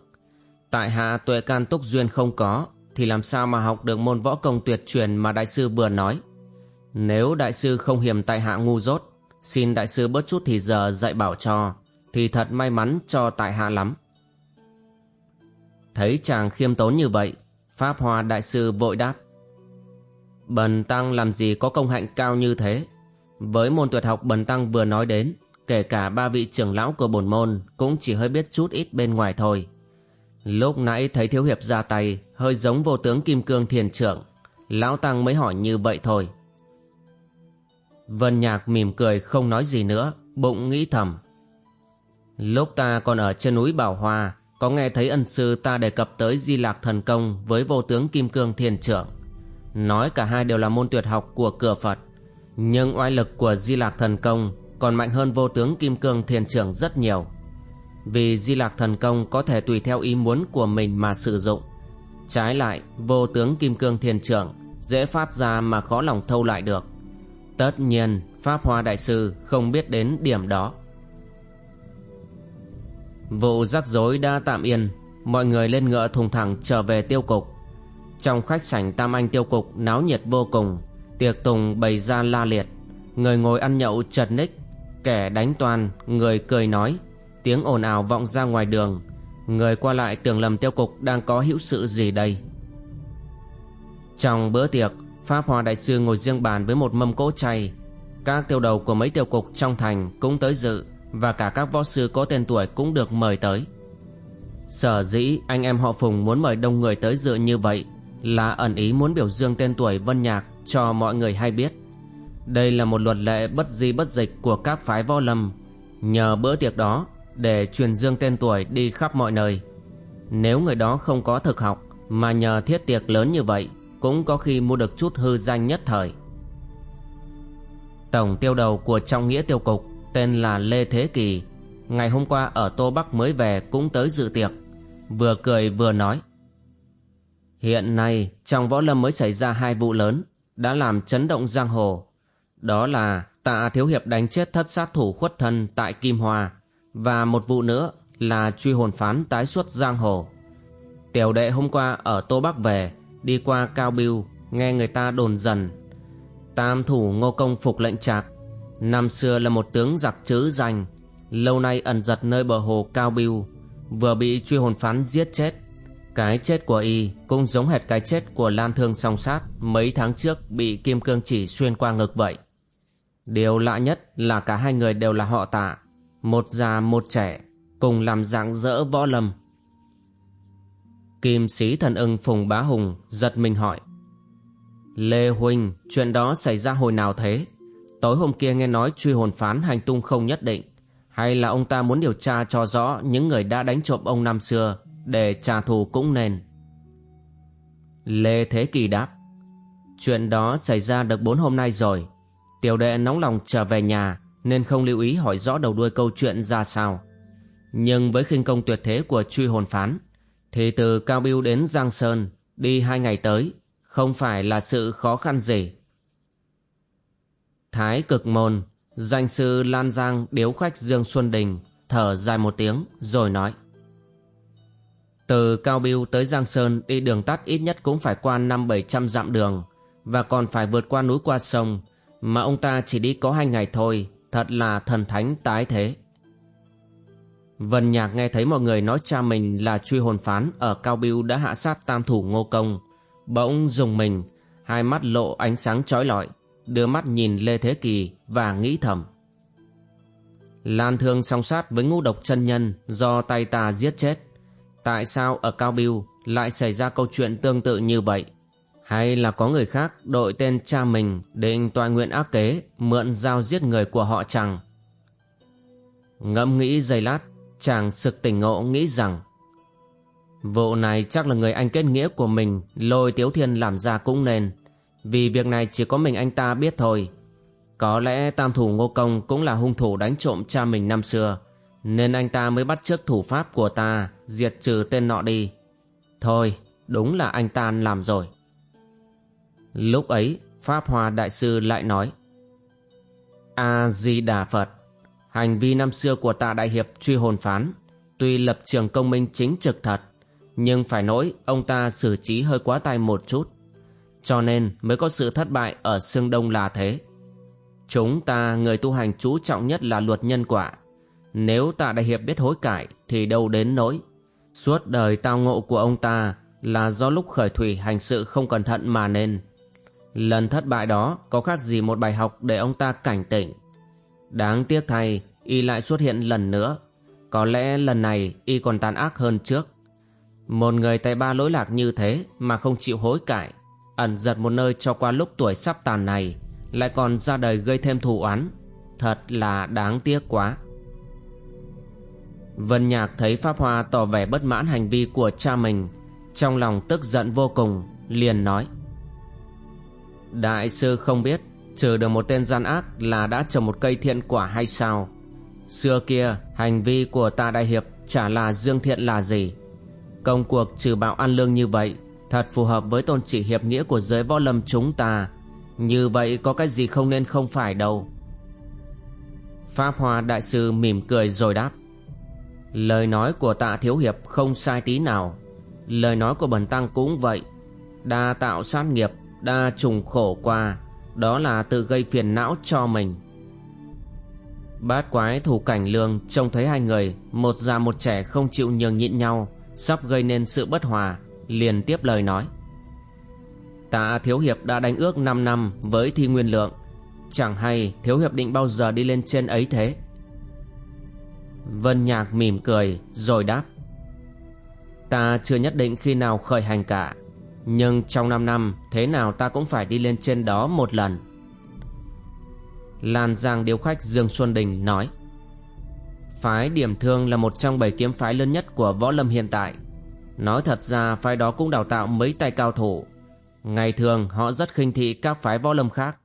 Tại Hạ tuệ can túc duyên không có, thì làm sao mà học được môn võ công tuyệt truyền mà Đại Sư vừa nói. Nếu Đại Sư không hiểm Tại Hạ ngu dốt, xin Đại Sư bớt chút thì giờ dạy bảo cho, thì thật may mắn cho Tại Hạ lắm. Thấy chàng khiêm tốn như vậy Pháp Hoa Đại Sư vội đáp Bần Tăng làm gì có công hạnh cao như thế? Với môn tuyệt học Bần Tăng vừa nói đến, Kể cả ba vị trưởng lão của bổn môn Cũng chỉ hơi biết chút ít bên ngoài thôi. Lúc nãy thấy Thiếu Hiệp ra tay, Hơi giống vô tướng Kim Cương Thiền Trưởng. Lão Tăng mới hỏi như vậy thôi. Vân Nhạc mỉm cười không nói gì nữa, Bụng nghĩ thầm. Lúc ta còn ở trên núi Bảo Hoa có nghe thấy ân sư ta đề cập tới di lạc thần công với vô tướng kim cương thiền trưởng. Nói cả hai đều là môn tuyệt học của cửa Phật. Nhưng oai lực của di lạc thần công còn mạnh hơn vô tướng kim cương thiền trưởng rất nhiều. Vì di lạc thần công có thể tùy theo ý muốn của mình mà sử dụng. Trái lại, vô tướng kim cương thiền trưởng dễ phát ra mà khó lòng thâu lại được. Tất nhiên, Pháp Hoa Đại Sư không biết đến điểm đó. Vụ rắc rối đã tạm yên, mọi người lên ngựa thùng thẳng trở về tiêu cục. Trong khách sảnh Tam Anh tiêu cục náo nhiệt vô cùng, tiệc tùng bày ra la liệt, người ngồi ăn nhậu chật ních, kẻ đánh toàn, người cười nói, tiếng ồn ào vọng ra ngoài đường, người qua lại tưởng lầm tiêu cục đang có hữu sự gì đây. Trong bữa tiệc, Pháp hòa Đại Sư ngồi riêng bàn với một mâm cỗ chay. Các tiêu đầu của mấy tiêu cục trong thành cũng tới dự và cả các võ sư có tên tuổi cũng được mời tới. Sở dĩ anh em họ Phùng muốn mời đông người tới dự như vậy là ẩn ý muốn biểu dương tên tuổi Vân Nhạc cho mọi người hay biết. Đây là một luật lệ bất di bất dịch của các phái võ lâm. Nhờ bữa tiệc đó để truyền dương tên tuổi đi khắp mọi nơi. Nếu người đó không có thực học mà nhờ thiết tiệc lớn như vậy cũng có khi mua được chút hư danh nhất thời. Tổng tiêu đầu của trong nghĩa tiêu cục tên là Lê Thế Kỳ, ngày hôm qua ở Tô Bắc mới về cũng tới dự tiệc, vừa cười vừa nói. Hiện nay trong võ lâm mới xảy ra hai vụ lớn, đã làm chấn động giang hồ. Đó là tạ thiếu hiệp đánh chết thất sát thủ khuất thân tại Kim Hoa, và một vụ nữa là truy hồn phán tái xuất giang hồ. Tiểu đệ hôm qua ở Tô Bắc về, đi qua Cao Biêu, nghe người ta đồn dần. Tam thủ ngô công phục lệnh trạc, năm xưa là một tướng giặc chữ danh, lâu nay ẩn giật nơi bờ hồ Cao Biêu, vừa bị truy hồn phán giết chết. Cái chết của y cũng giống hệt cái chết của Lan Thương song sát mấy tháng trước bị kim cương chỉ xuyên qua ngực vậy. Điều lạ nhất là cả hai người đều là họ tạ, một già một trẻ, cùng làm dạng dỡ võ lâm. Kim sĩ thần ưng Phùng Bá Hùng giật mình hỏi. Lê Huynh, chuyện đó xảy ra hồi nào thế? Tối hôm kia nghe nói truy hồn phán hành tung không nhất định. Hay là ông ta muốn điều tra cho rõ những người đã đánh trộm ông năm xưa để trả thù cũng nên. Lê Thế Kỳ đáp. Chuyện đó xảy ra được bốn hôm nay rồi. Tiểu đệ nóng lòng trở về nhà nên không lưu ý hỏi rõ đầu đuôi câu chuyện ra sao. Nhưng với khinh công tuyệt thế của truy hồn phán thì từ Cao Biêu đến Giang Sơn đi hai ngày tới không phải là sự khó khăn gì. Thái cực môn, danh sư Lan Giang điếu khách Dương Xuân Đình thở dài một tiếng rồi nói. Từ Cao Biêu tới Giang Sơn đi đường tắt ít nhất cũng phải qua năm bảy trăm dặm đường và còn phải vượt qua núi qua sông mà ông ta chỉ đi có hai ngày thôi, thật là thần thánh tái thế. Vân Nhạc nghe thấy mọi người nói cha mình là truy hồn phán ở Cao Biêu đã hạ sát tam thủ ngô công. Bỗng dùng mình, hai mắt lộ ánh sáng chói lọi, đưa mắt nhìn Lê Thế Kỳ và nghĩ thầm. Lan thương song sát với ngũ độc chân nhân do tay ta giết chết. Tại sao ở Cao Biêu lại xảy ra câu chuyện tương tự như vậy? Hay là có người khác đội tên cha mình định tòa nguyện ác kế mượn dao giết người của họ chẳng? Ngẫm nghĩ giây lát, chàng sực tỉnh ngộ nghĩ rằng Vụ này chắc là người anh kết nghĩa của mình lôi Tiếu Thiên làm ra cũng nên Vì việc này chỉ có mình anh ta biết thôi Có lẽ tam thủ ngô công cũng là hung thủ đánh trộm cha mình năm xưa Nên anh ta mới bắt chước thủ pháp của ta Diệt trừ tên nọ đi. Thôi, đúng là anh ta làm rồi. Lúc ấy, Pháp Hòa Đại Sư lại nói, A-di-đà Phật, Hành vi năm xưa của tạ đại hiệp truy hồn phán, Tuy lập trường công minh chính trực thật, Nhưng phải nỗi ông ta xử trí hơi quá tay một chút, Cho nên mới có sự thất bại ở xương đông là thế. Chúng ta, người tu hành chú trọng nhất là luật nhân quả. Nếu tạ đại hiệp biết hối cải thì đâu đến nỗi Suốt đời tao ngộ của ông ta là do lúc khởi thủy hành sự không cẩn thận mà nên Lần thất bại đó có khác gì một bài học để ông ta cảnh tỉnh Đáng tiếc thay, y lại xuất hiện lần nữa. Có lẽ lần này y còn tàn ác hơn trước. Một người tay ba lỗi lạc như thế mà không chịu hối cải, ẩn giật một nơi cho qua lúc tuổi sắp tàn này, lại còn ra đời gây thêm thù oán. Thật là đáng tiếc quá. Vân Nhạc thấy Pháp Hoa tỏ vẻ bất mãn hành vi của cha mình, Trong lòng tức giận vô cùng, Liền nói. Đại sư không biết, Trừ được một tên gian ác là đã trồng một cây thiện quả hay sao? Xưa kia, hành vi của ta đại hiệp Chả là dương thiện là gì? Công cuộc trừ bạo ăn lương như vậy, Thật phù hợp với tôn trị hiệp nghĩa của giới võ lâm chúng ta. Như vậy có cái gì không nên không phải đâu? Pháp Hoa Đại Sư mỉm cười rồi đáp. Lời nói của tạ thiếu hiệp không sai tí nào. Lời nói của bần tăng cũng vậy. Đa tạo sát nghiệp, Đa trùng khổ qua. Đó là tự gây phiền não cho mình. Bát quái thủ cảnh lương, Trông thấy hai người, Một già một trẻ không chịu nhường nhịn nhau, Sắp gây nên sự bất hòa, Liền tiếp lời nói. Tạ thiếu hiệp đã đánh ước 5 năm Với thi nguyên lượng. Chẳng hay thiếu hiệp định bao giờ đi lên trên ấy thế? Vân Nhạc mỉm cười rồi đáp. Ta chưa nhất định khi nào khởi hành cả, Nhưng trong 5 năm, Thế nào ta cũng phải đi lên trên đó một lần. Lan Giang điếu khách Dương Xuân Đình nói. Phái Điểm Thương là một trong bảy kiếm phái lớn nhất của võ lâm hiện tại. Nói thật ra, phái đó cũng đào tạo mấy tay cao thủ. Ngày thường, họ rất khinh thị các phái võ lâm khác.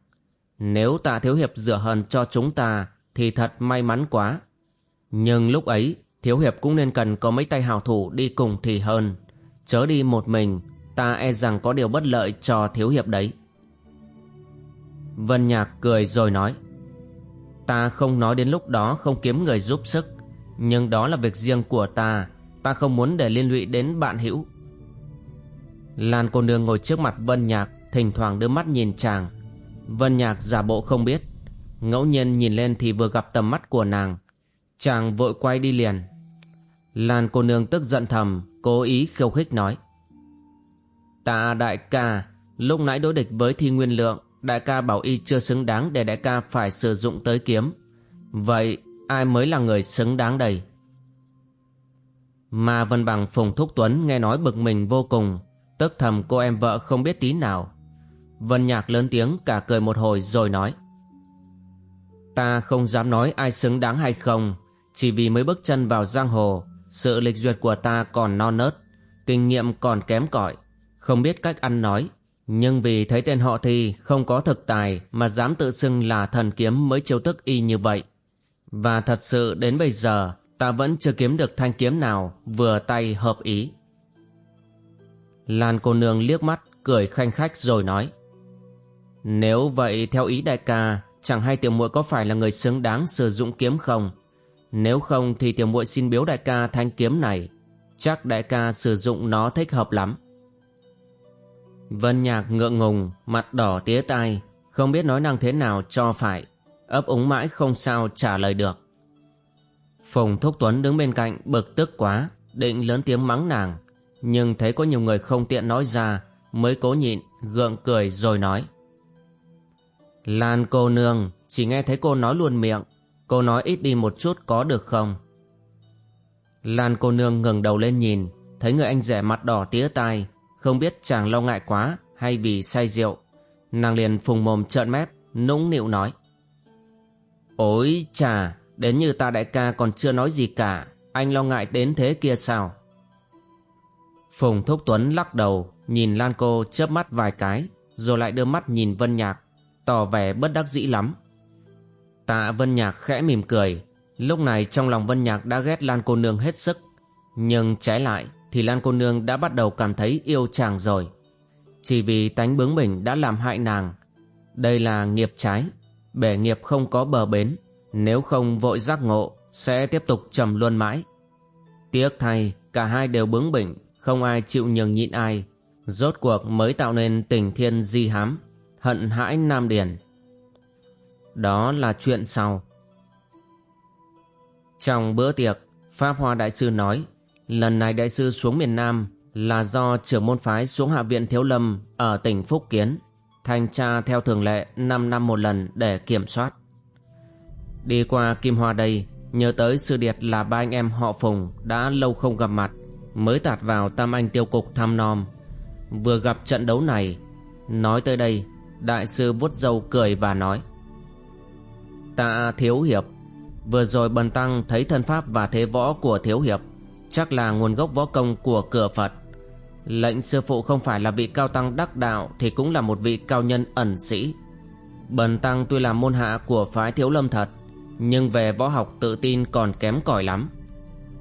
Nếu tạ thiếu hiệp rửa hờn cho chúng ta, Thì thật may mắn quá. Nhưng lúc ấy, Thiếu hiệp cũng nên cần có mấy tay hào thủ đi cùng thì hơn. Chớ đi một mình, Ta e rằng có điều bất lợi cho thiếu hiệp đấy. Vân Nhạc cười rồi nói, Ta không nói đến lúc đó không kiếm người giúp sức, Nhưng đó là việc riêng của ta Ta không muốn để liên lụy đến bạn hữu. Lan cô nương ngồi trước mặt Vân Nhạc, Thỉnh thoảng đưa mắt nhìn chàng. Vân Nhạc giả bộ không biết, Ngẫu nhiên nhìn lên thì vừa gặp tầm mắt của nàng. Chàng vội quay đi liền. Lan cô nương tức giận thầm, Cố ý khiêu khích nói. Tạ đại ca, Lúc nãy đối địch với thi nguyên lượng, Đại ca bảo y chưa xứng đáng Để đại ca phải sử dụng tới kiếm. Vậy ai mới là người xứng đáng đây? Mà Vân Bằng Phùng Thúc Tuấn Nghe nói bực mình vô cùng, Tức thầm cô em vợ không biết tí nào. Vân Nhạc lớn tiếng cả cười một hồi rồi nói. Ta không dám nói ai xứng đáng hay không chỉ vì mới bước chân vào giang hồ, Sự lịch duyệt của ta còn non nớt, Kinh nghiệm còn kém cỏi. Không biết cách ăn nói, Nhưng vì thấy tên họ thì không có thực tài Mà dám tự xưng là thần kiếm mới chiêu tức y như vậy. Và thật sự đến bây giờ, Ta vẫn chưa kiếm được thanh kiếm nào Vừa tay hợp ý. Lan cô nương liếc mắt, Cười khanh khách rồi nói, Nếu vậy theo ý đại ca, Chẳng hay tiểu muội có phải là người xứng đáng sử dụng kiếm không? Nếu không thì tiểu muội xin biếu đại ca thanh kiếm này. Chắc đại ca sử dụng nó thích hợp lắm. Vân Nhạc ngượng ngùng, Mặt đỏ tía tai, Không biết nói năng thế nào cho phải, ấp úng mãi không sao trả lời được. Phùng Thúc Tuấn đứng bên cạnh bực tức quá, Định lớn tiếng mắng nàng, Nhưng thấy có nhiều người không tiện nói ra, Mới cố nhịn, gượng cười rồi nói. Lan cô nương, Chỉ nghe thấy cô nói luôn miệng Cô nói ít đi một chút có được không? Lan cô nương ngừng đầu lên nhìn, Thấy người anh rẻ mặt đỏ tía tai, Không biết chàng lo ngại quá Hay vì say rượu. Nàng liền phùng mồm trợn mép, Nũng nịu nói. Ôi chà, Đến như ta đại ca còn chưa nói gì cả, Anh lo ngại đến thế kia sao? Phùng Thúc Tuấn lắc đầu, Nhìn Lan cô chớp mắt vài cái, Rồi lại đưa mắt nhìn Vân Nhạc, tỏ vẻ bất đắc dĩ lắm. Tạ Vân Nhạc khẽ mỉm cười, lúc này trong lòng Vân Nhạc đã ghét Lan cô nương hết sức, nhưng trái lại thì Lan cô nương đã bắt đầu cảm thấy yêu chàng rồi. Chỉ vì tánh bướng bỉnh đã làm hại nàng. Đây là nghiệp trái, bể nghiệp không có bờ bến, nếu không vội giác ngộ sẽ tiếp tục trầm luân mãi. Tiếc thay, cả hai đều bướng bỉnh, không ai chịu nhường nhịn ai, rốt cuộc mới tạo nên tình thiên di hám hận hãi Nam Điền. Đó là chuyện sau. Trong bữa tiệc, Pháp Hoa Đại Sư nói, lần này Đại Sư xuống miền Nam là do trưởng môn phái xuống Hạ viện Thiếu Lâm ở tỉnh Phúc Kiến, thanh tra theo thường lệ 5 năm một lần để kiểm soát. Đi qua Kim Hoa đây, nhớ tới sư điệt là ba anh em họ Phùng đã lâu không gặp mặt, mới tạt vào Tam Anh Tiêu Cục thăm nom. Vừa gặp trận đấu này, nói tới đây Đại sư vuốt râu cười và nói Tạ thiếu hiệp. Vừa rồi bần tăng thấy thân pháp và thế võ của thiếu hiệp, Chắc là nguồn gốc võ công của cửa Phật. Lệnh sư phụ không phải là vị cao tăng đắc đạo Thì cũng là một vị cao nhân ẩn sĩ. Bần tăng tuy là môn hạ của phái thiếu lâm thật, Nhưng về võ học tự tin còn kém cỏi lắm.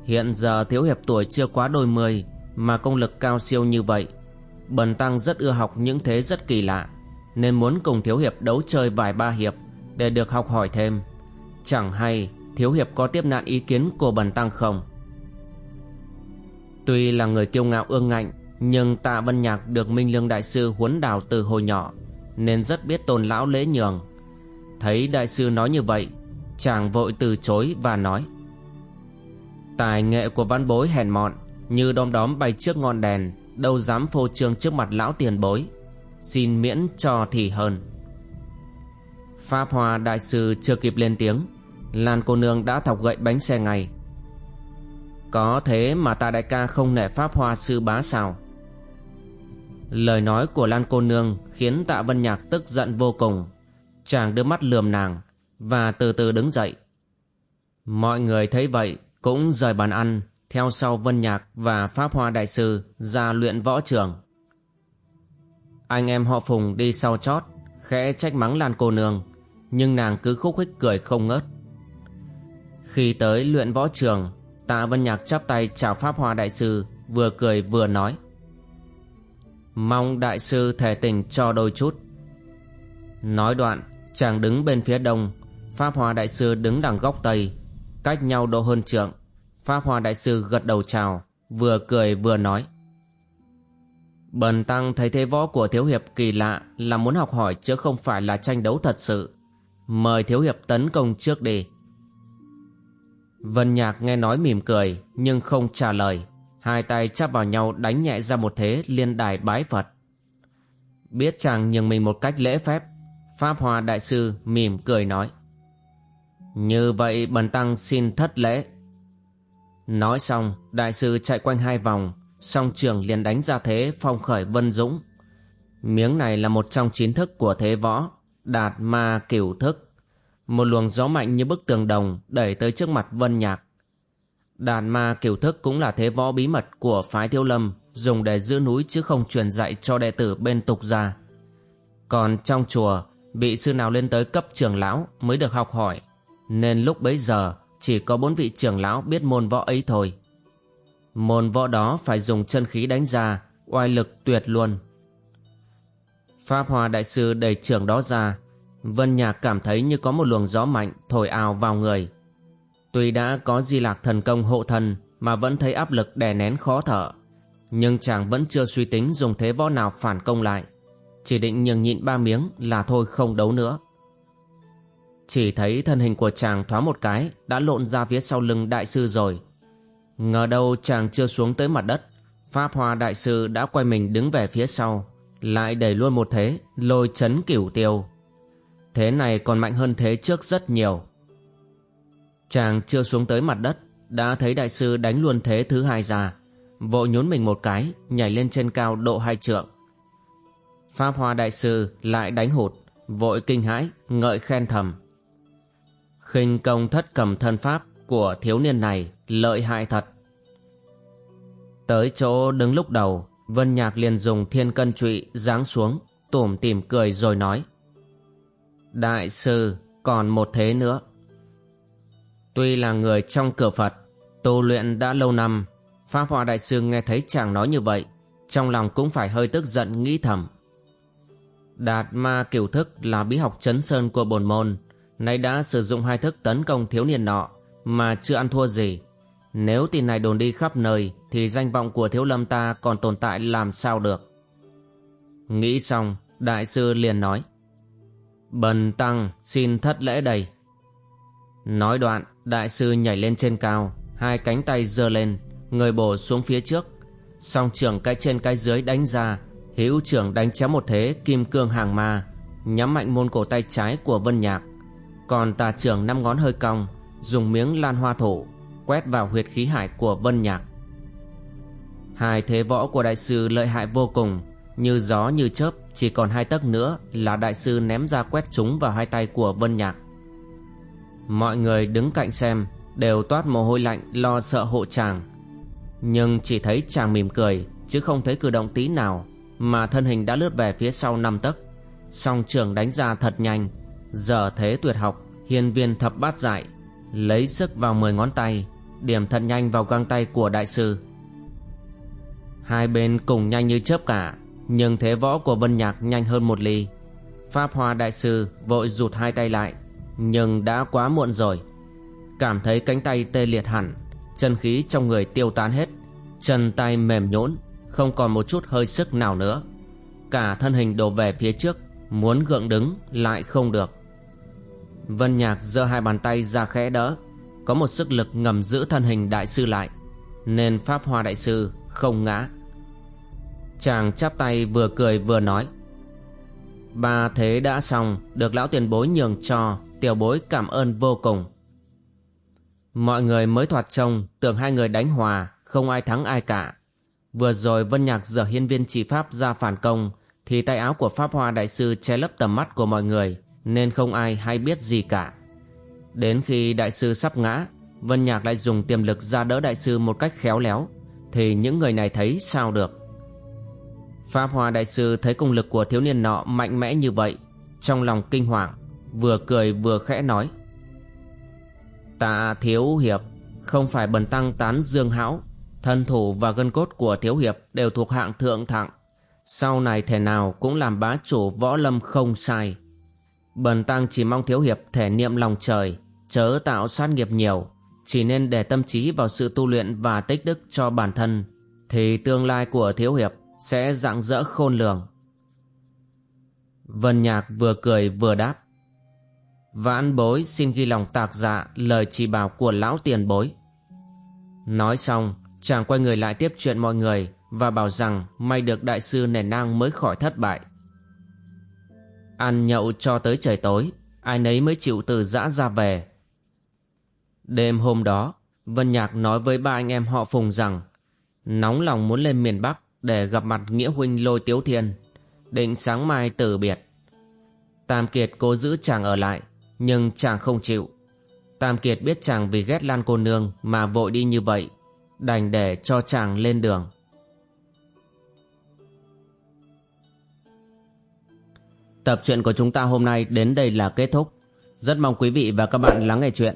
Hiện giờ thiếu hiệp tuổi chưa quá đôi mươi, Mà công lực cao siêu như vậy, Bần tăng rất ưa học những thế rất kỳ lạ, Nên muốn cùng thiếu hiệp đấu chơi vài ba hiệp. Để được học hỏi thêm. Chẳng hay thiếu hiệp có tiếp nạn ý kiến của bần tăng không? Tuy là người kiêu ngạo ương ngạnh, Nhưng tạ Vân Nhạc được Minh Lương Đại Sư huấn đào từ hồi nhỏ, Nên rất biết tôn lão lễ nhường. Thấy Đại Sư nói như vậy, Chàng vội từ chối và nói, Tài nghệ của văn bối hèn mọn, Như đom đóm bay trước ngọn đèn, Đâu dám phô trương trước mặt lão tiền bối. Xin miễn cho thì hơn. Pháp Hoa Đại Sư chưa kịp lên tiếng. Lan cô nương đã thọc gậy bánh xe ngay. Có thế mà ta đại ca không nể Pháp Hoa Sư bá sao? Lời nói của Lan cô nương Khiến tạ Vân Nhạc tức giận vô cùng. Chàng đưa mắt lườm nàng Và từ từ đứng dậy. Mọi người thấy vậy Cũng rời bàn ăn, Theo sau Vân Nhạc và Pháp Hoa Đại Sư Ra luyện võ trường. Anh em họ Phùng đi sau chót, Khẽ trách mắng Lan cô nương. Nhưng nàng cứ khúc khích cười không ngớt. Khi tới luyện võ trường, Tạ Vân Nhạc chắp tay chào Pháp Hoa Đại Sư, Vừa cười vừa nói. Mong Đại Sư thể tình cho đôi chút. Nói đoạn, Chàng đứng bên phía đông, Pháp Hoa Đại Sư đứng đằng góc tây, Cách nhau độ hơn trượng. Pháp Hoa Đại Sư gật đầu chào, Vừa cười vừa nói. Bần tăng thấy thế võ của Thiếu Hiệp kỳ lạ Là muốn học hỏi chứ không phải là tranh đấu thật sự. Mời Thiếu Hiệp tấn công trước đi Vân Nhạc nghe nói mỉm cười nhưng không trả lời. Hai tay chắp vào nhau đánh nhẹ ra một thế liên đài bái Phật. Biết chàng nhường mình một cách lễ phép, Pháp Hoa Đại Sư mỉm cười nói. Như vậy bần tăng xin thất lễ. Nói xong, Đại Sư chạy quanh hai vòng, song trường liền đánh ra thế phong khởi vân dũng. Miếng này là một trong chín thức của thế võ, đạt ma cửu thức. Một luồng gió mạnh như bức tường đồng đẩy tới trước mặt Vân Nhạc. Đàn ma kiểu thức cũng là thế võ bí mật của phái Thiếu Lâm dùng để giữ núi chứ không truyền dạy cho đệ tử bên tục gia. Còn trong chùa, vị sư nào lên tới cấp trưởng lão mới được học hỏi, nên lúc bấy giờ chỉ có bốn vị trưởng lão biết môn võ ấy thôi. Môn võ đó phải dùng chân khí đánh ra, oai lực tuyệt luôn. Pháp Hòa Đại Sư đẩy trưởng đó ra, Vân Nhạc cảm thấy như có một luồng gió mạnh thổi ào vào người. Tuy đã có di lạc thần công hộ thân mà vẫn thấy áp lực đè nén khó thở. Nhưng chàng vẫn chưa suy tính dùng thế võ nào phản công lại. Chỉ định nhường nhịn ba miếng là thôi không đấu nữa. Chỉ thấy thân hình của chàng thoáng một cái đã lộn ra phía sau lưng đại sư rồi. Ngờ đâu chàng chưa xuống tới mặt đất. Pháp Hoa đại sư đã quay mình đứng về phía sau. Lại đẩy luôn một thế, lôi chấn cửu tiêu. Thế này còn mạnh hơn thế trước rất nhiều. Chàng chưa xuống tới mặt đất Đã thấy đại sư đánh luôn thế thứ hai ra. Vội nhún mình một cái Nhảy lên trên cao độ hai trượng. Pháp hoa đại sư lại đánh hụt Vội kinh hãi Ngợi khen thầm. Khinh công thất cầm thân pháp Của thiếu niên này lợi hại thật. Tới chỗ đứng lúc đầu Vân Nhạc liền dùng thiên cân trụy giáng xuống, Tủm tìm cười rồi nói, Đại sư, còn một thế nữa. Tuy là người trong cửa Phật, Tu luyện đã lâu năm, Pháp hòa Đại Sư nghe thấy chàng nói như vậy, Trong lòng cũng phải hơi tức giận nghĩ thầm. Đạt ma kiểu thức là bí học chấn sơn của bồn môn, Nay đã sử dụng hai thức tấn công thiếu niên nọ, Mà chưa ăn thua gì. Nếu tin này đồn đi khắp nơi, Thì danh vọng của thiếu lâm ta còn tồn tại làm sao được? Nghĩ xong, Đại sư liền nói, Bần tăng xin thất lễ đầy. Nói đoạn, Đại sư nhảy lên trên cao, Hai cánh tay giơ lên, Người bổ xuống phía trước. Song trưởng cái trên cái dưới đánh ra, Hữu trưởng đánh chém một thế Kim cương hàng ma, Nhắm mạnh môn cổ tay trái của Vân Nhạc. Còn tà trưởng năm ngón hơi cong, Dùng miếng lan hoa thủ Quét vào huyệt khí hải của Vân Nhạc. Hai thế võ của đại sư lợi hại vô cùng, Như gió như chớp, chỉ còn hai tấc nữa là đại sư ném ra quét chúng vào hai tay của Vân Nhạc. Mọi người đứng cạnh xem, Đều toát mồ hôi lạnh, lo sợ hộ chàng. Nhưng chỉ thấy chàng mỉm cười, Chứ không thấy cử động tí nào, Mà thân hình đã lướt về phía sau năm tấc. Song trường đánh ra thật nhanh, Giờ thế tuyệt học, Hiên viên thập bát dại, Lấy sức vào mười ngón tay. Điểm thật nhanh vào găng tay của đại sư. Hai bên cùng nhanh như chớp cả, Nhưng thế võ của Vân Nhạc nhanh hơn một ly. Pháp Hoa Đại Sư vội rụt hai tay lại, Nhưng đã quá muộn rồi. Cảm thấy cánh tay tê liệt hẳn, Chân khí trong người tiêu tán hết, Chân tay mềm nhũn, Không còn một chút hơi sức nào nữa. Cả thân hình đổ về phía trước, Muốn gượng đứng lại không được. Vân Nhạc giơ hai bàn tay ra khẽ đỡ. Có một sức lực ngầm giữ thân hình đại sư lại, Nên Pháp Hoa Đại Sư không ngã. Chàng chắp tay vừa cười vừa nói, Ba thế đã xong, Được lão tiền bối nhường cho, Tiểu bối cảm ơn vô cùng. Mọi người mới thoạt trông Tưởng hai người đánh hòa, Không ai thắng ai cả. Vừa rồi Vân Nhạc dở hiên viên chỉ pháp ra phản công, Thì tay áo của Pháp Hoa Đại Sư che lấp tầm mắt của mọi người, Nên không ai hay biết gì cả. Đến khi Đại Sư sắp ngã, Vân Nhạc lại dùng tiềm lực ra đỡ Đại Sư một cách khéo léo. Thì những người này thấy sao được? Pháp hòa Đại Sư thấy công lực của thiếu niên nọ mạnh mẽ như vậy, Trong lòng kinh hoàng, Vừa cười vừa khẽ nói. Tạ Thiếu Hiệp, Không phải bần tăng tán dương hão, Thân thủ và gân cốt của Thiếu Hiệp Đều thuộc hạng thượng thặng Sau này thể nào cũng làm bá chủ võ lâm không sai. Bần tăng chỉ mong Thiếu Hiệp thể niệm lòng trời. Chớ tạo sát nghiệp nhiều Chỉ nên để tâm trí vào sự tu luyện và tích đức cho bản thân Thì tương lai của Thiếu Hiệp sẽ rạng rỡ khôn lường. Vân Nhạc vừa cười vừa đáp. Vãn bối xin ghi lòng tạc dạ lời chỉ bảo của lão tiền bối. Nói xong, chàng quay người lại tiếp chuyện mọi người và bảo rằng may được đại sư nền nang mới khỏi thất bại. Ăn nhậu cho tới trời tối, ai nấy mới chịu từ dã ra về. Đêm hôm đó, Vân Nhạc nói với ba anh em họ Phùng rằng nóng lòng muốn lên miền Bắc để gặp mặt nghĩa huynh lôi tiếu thiên định sáng mai từ biệt. Tam kiệt cố giữ chàng ở lại nhưng chàng không chịu. Tam kiệt biết chàng vì ghét lan cô nương mà vội đi như vậy đành để cho chàng lên đường. Tập truyện của chúng ta hôm nay đến đây là kết thúc. Rất mong quý vị và các bạn lắng nghe chuyện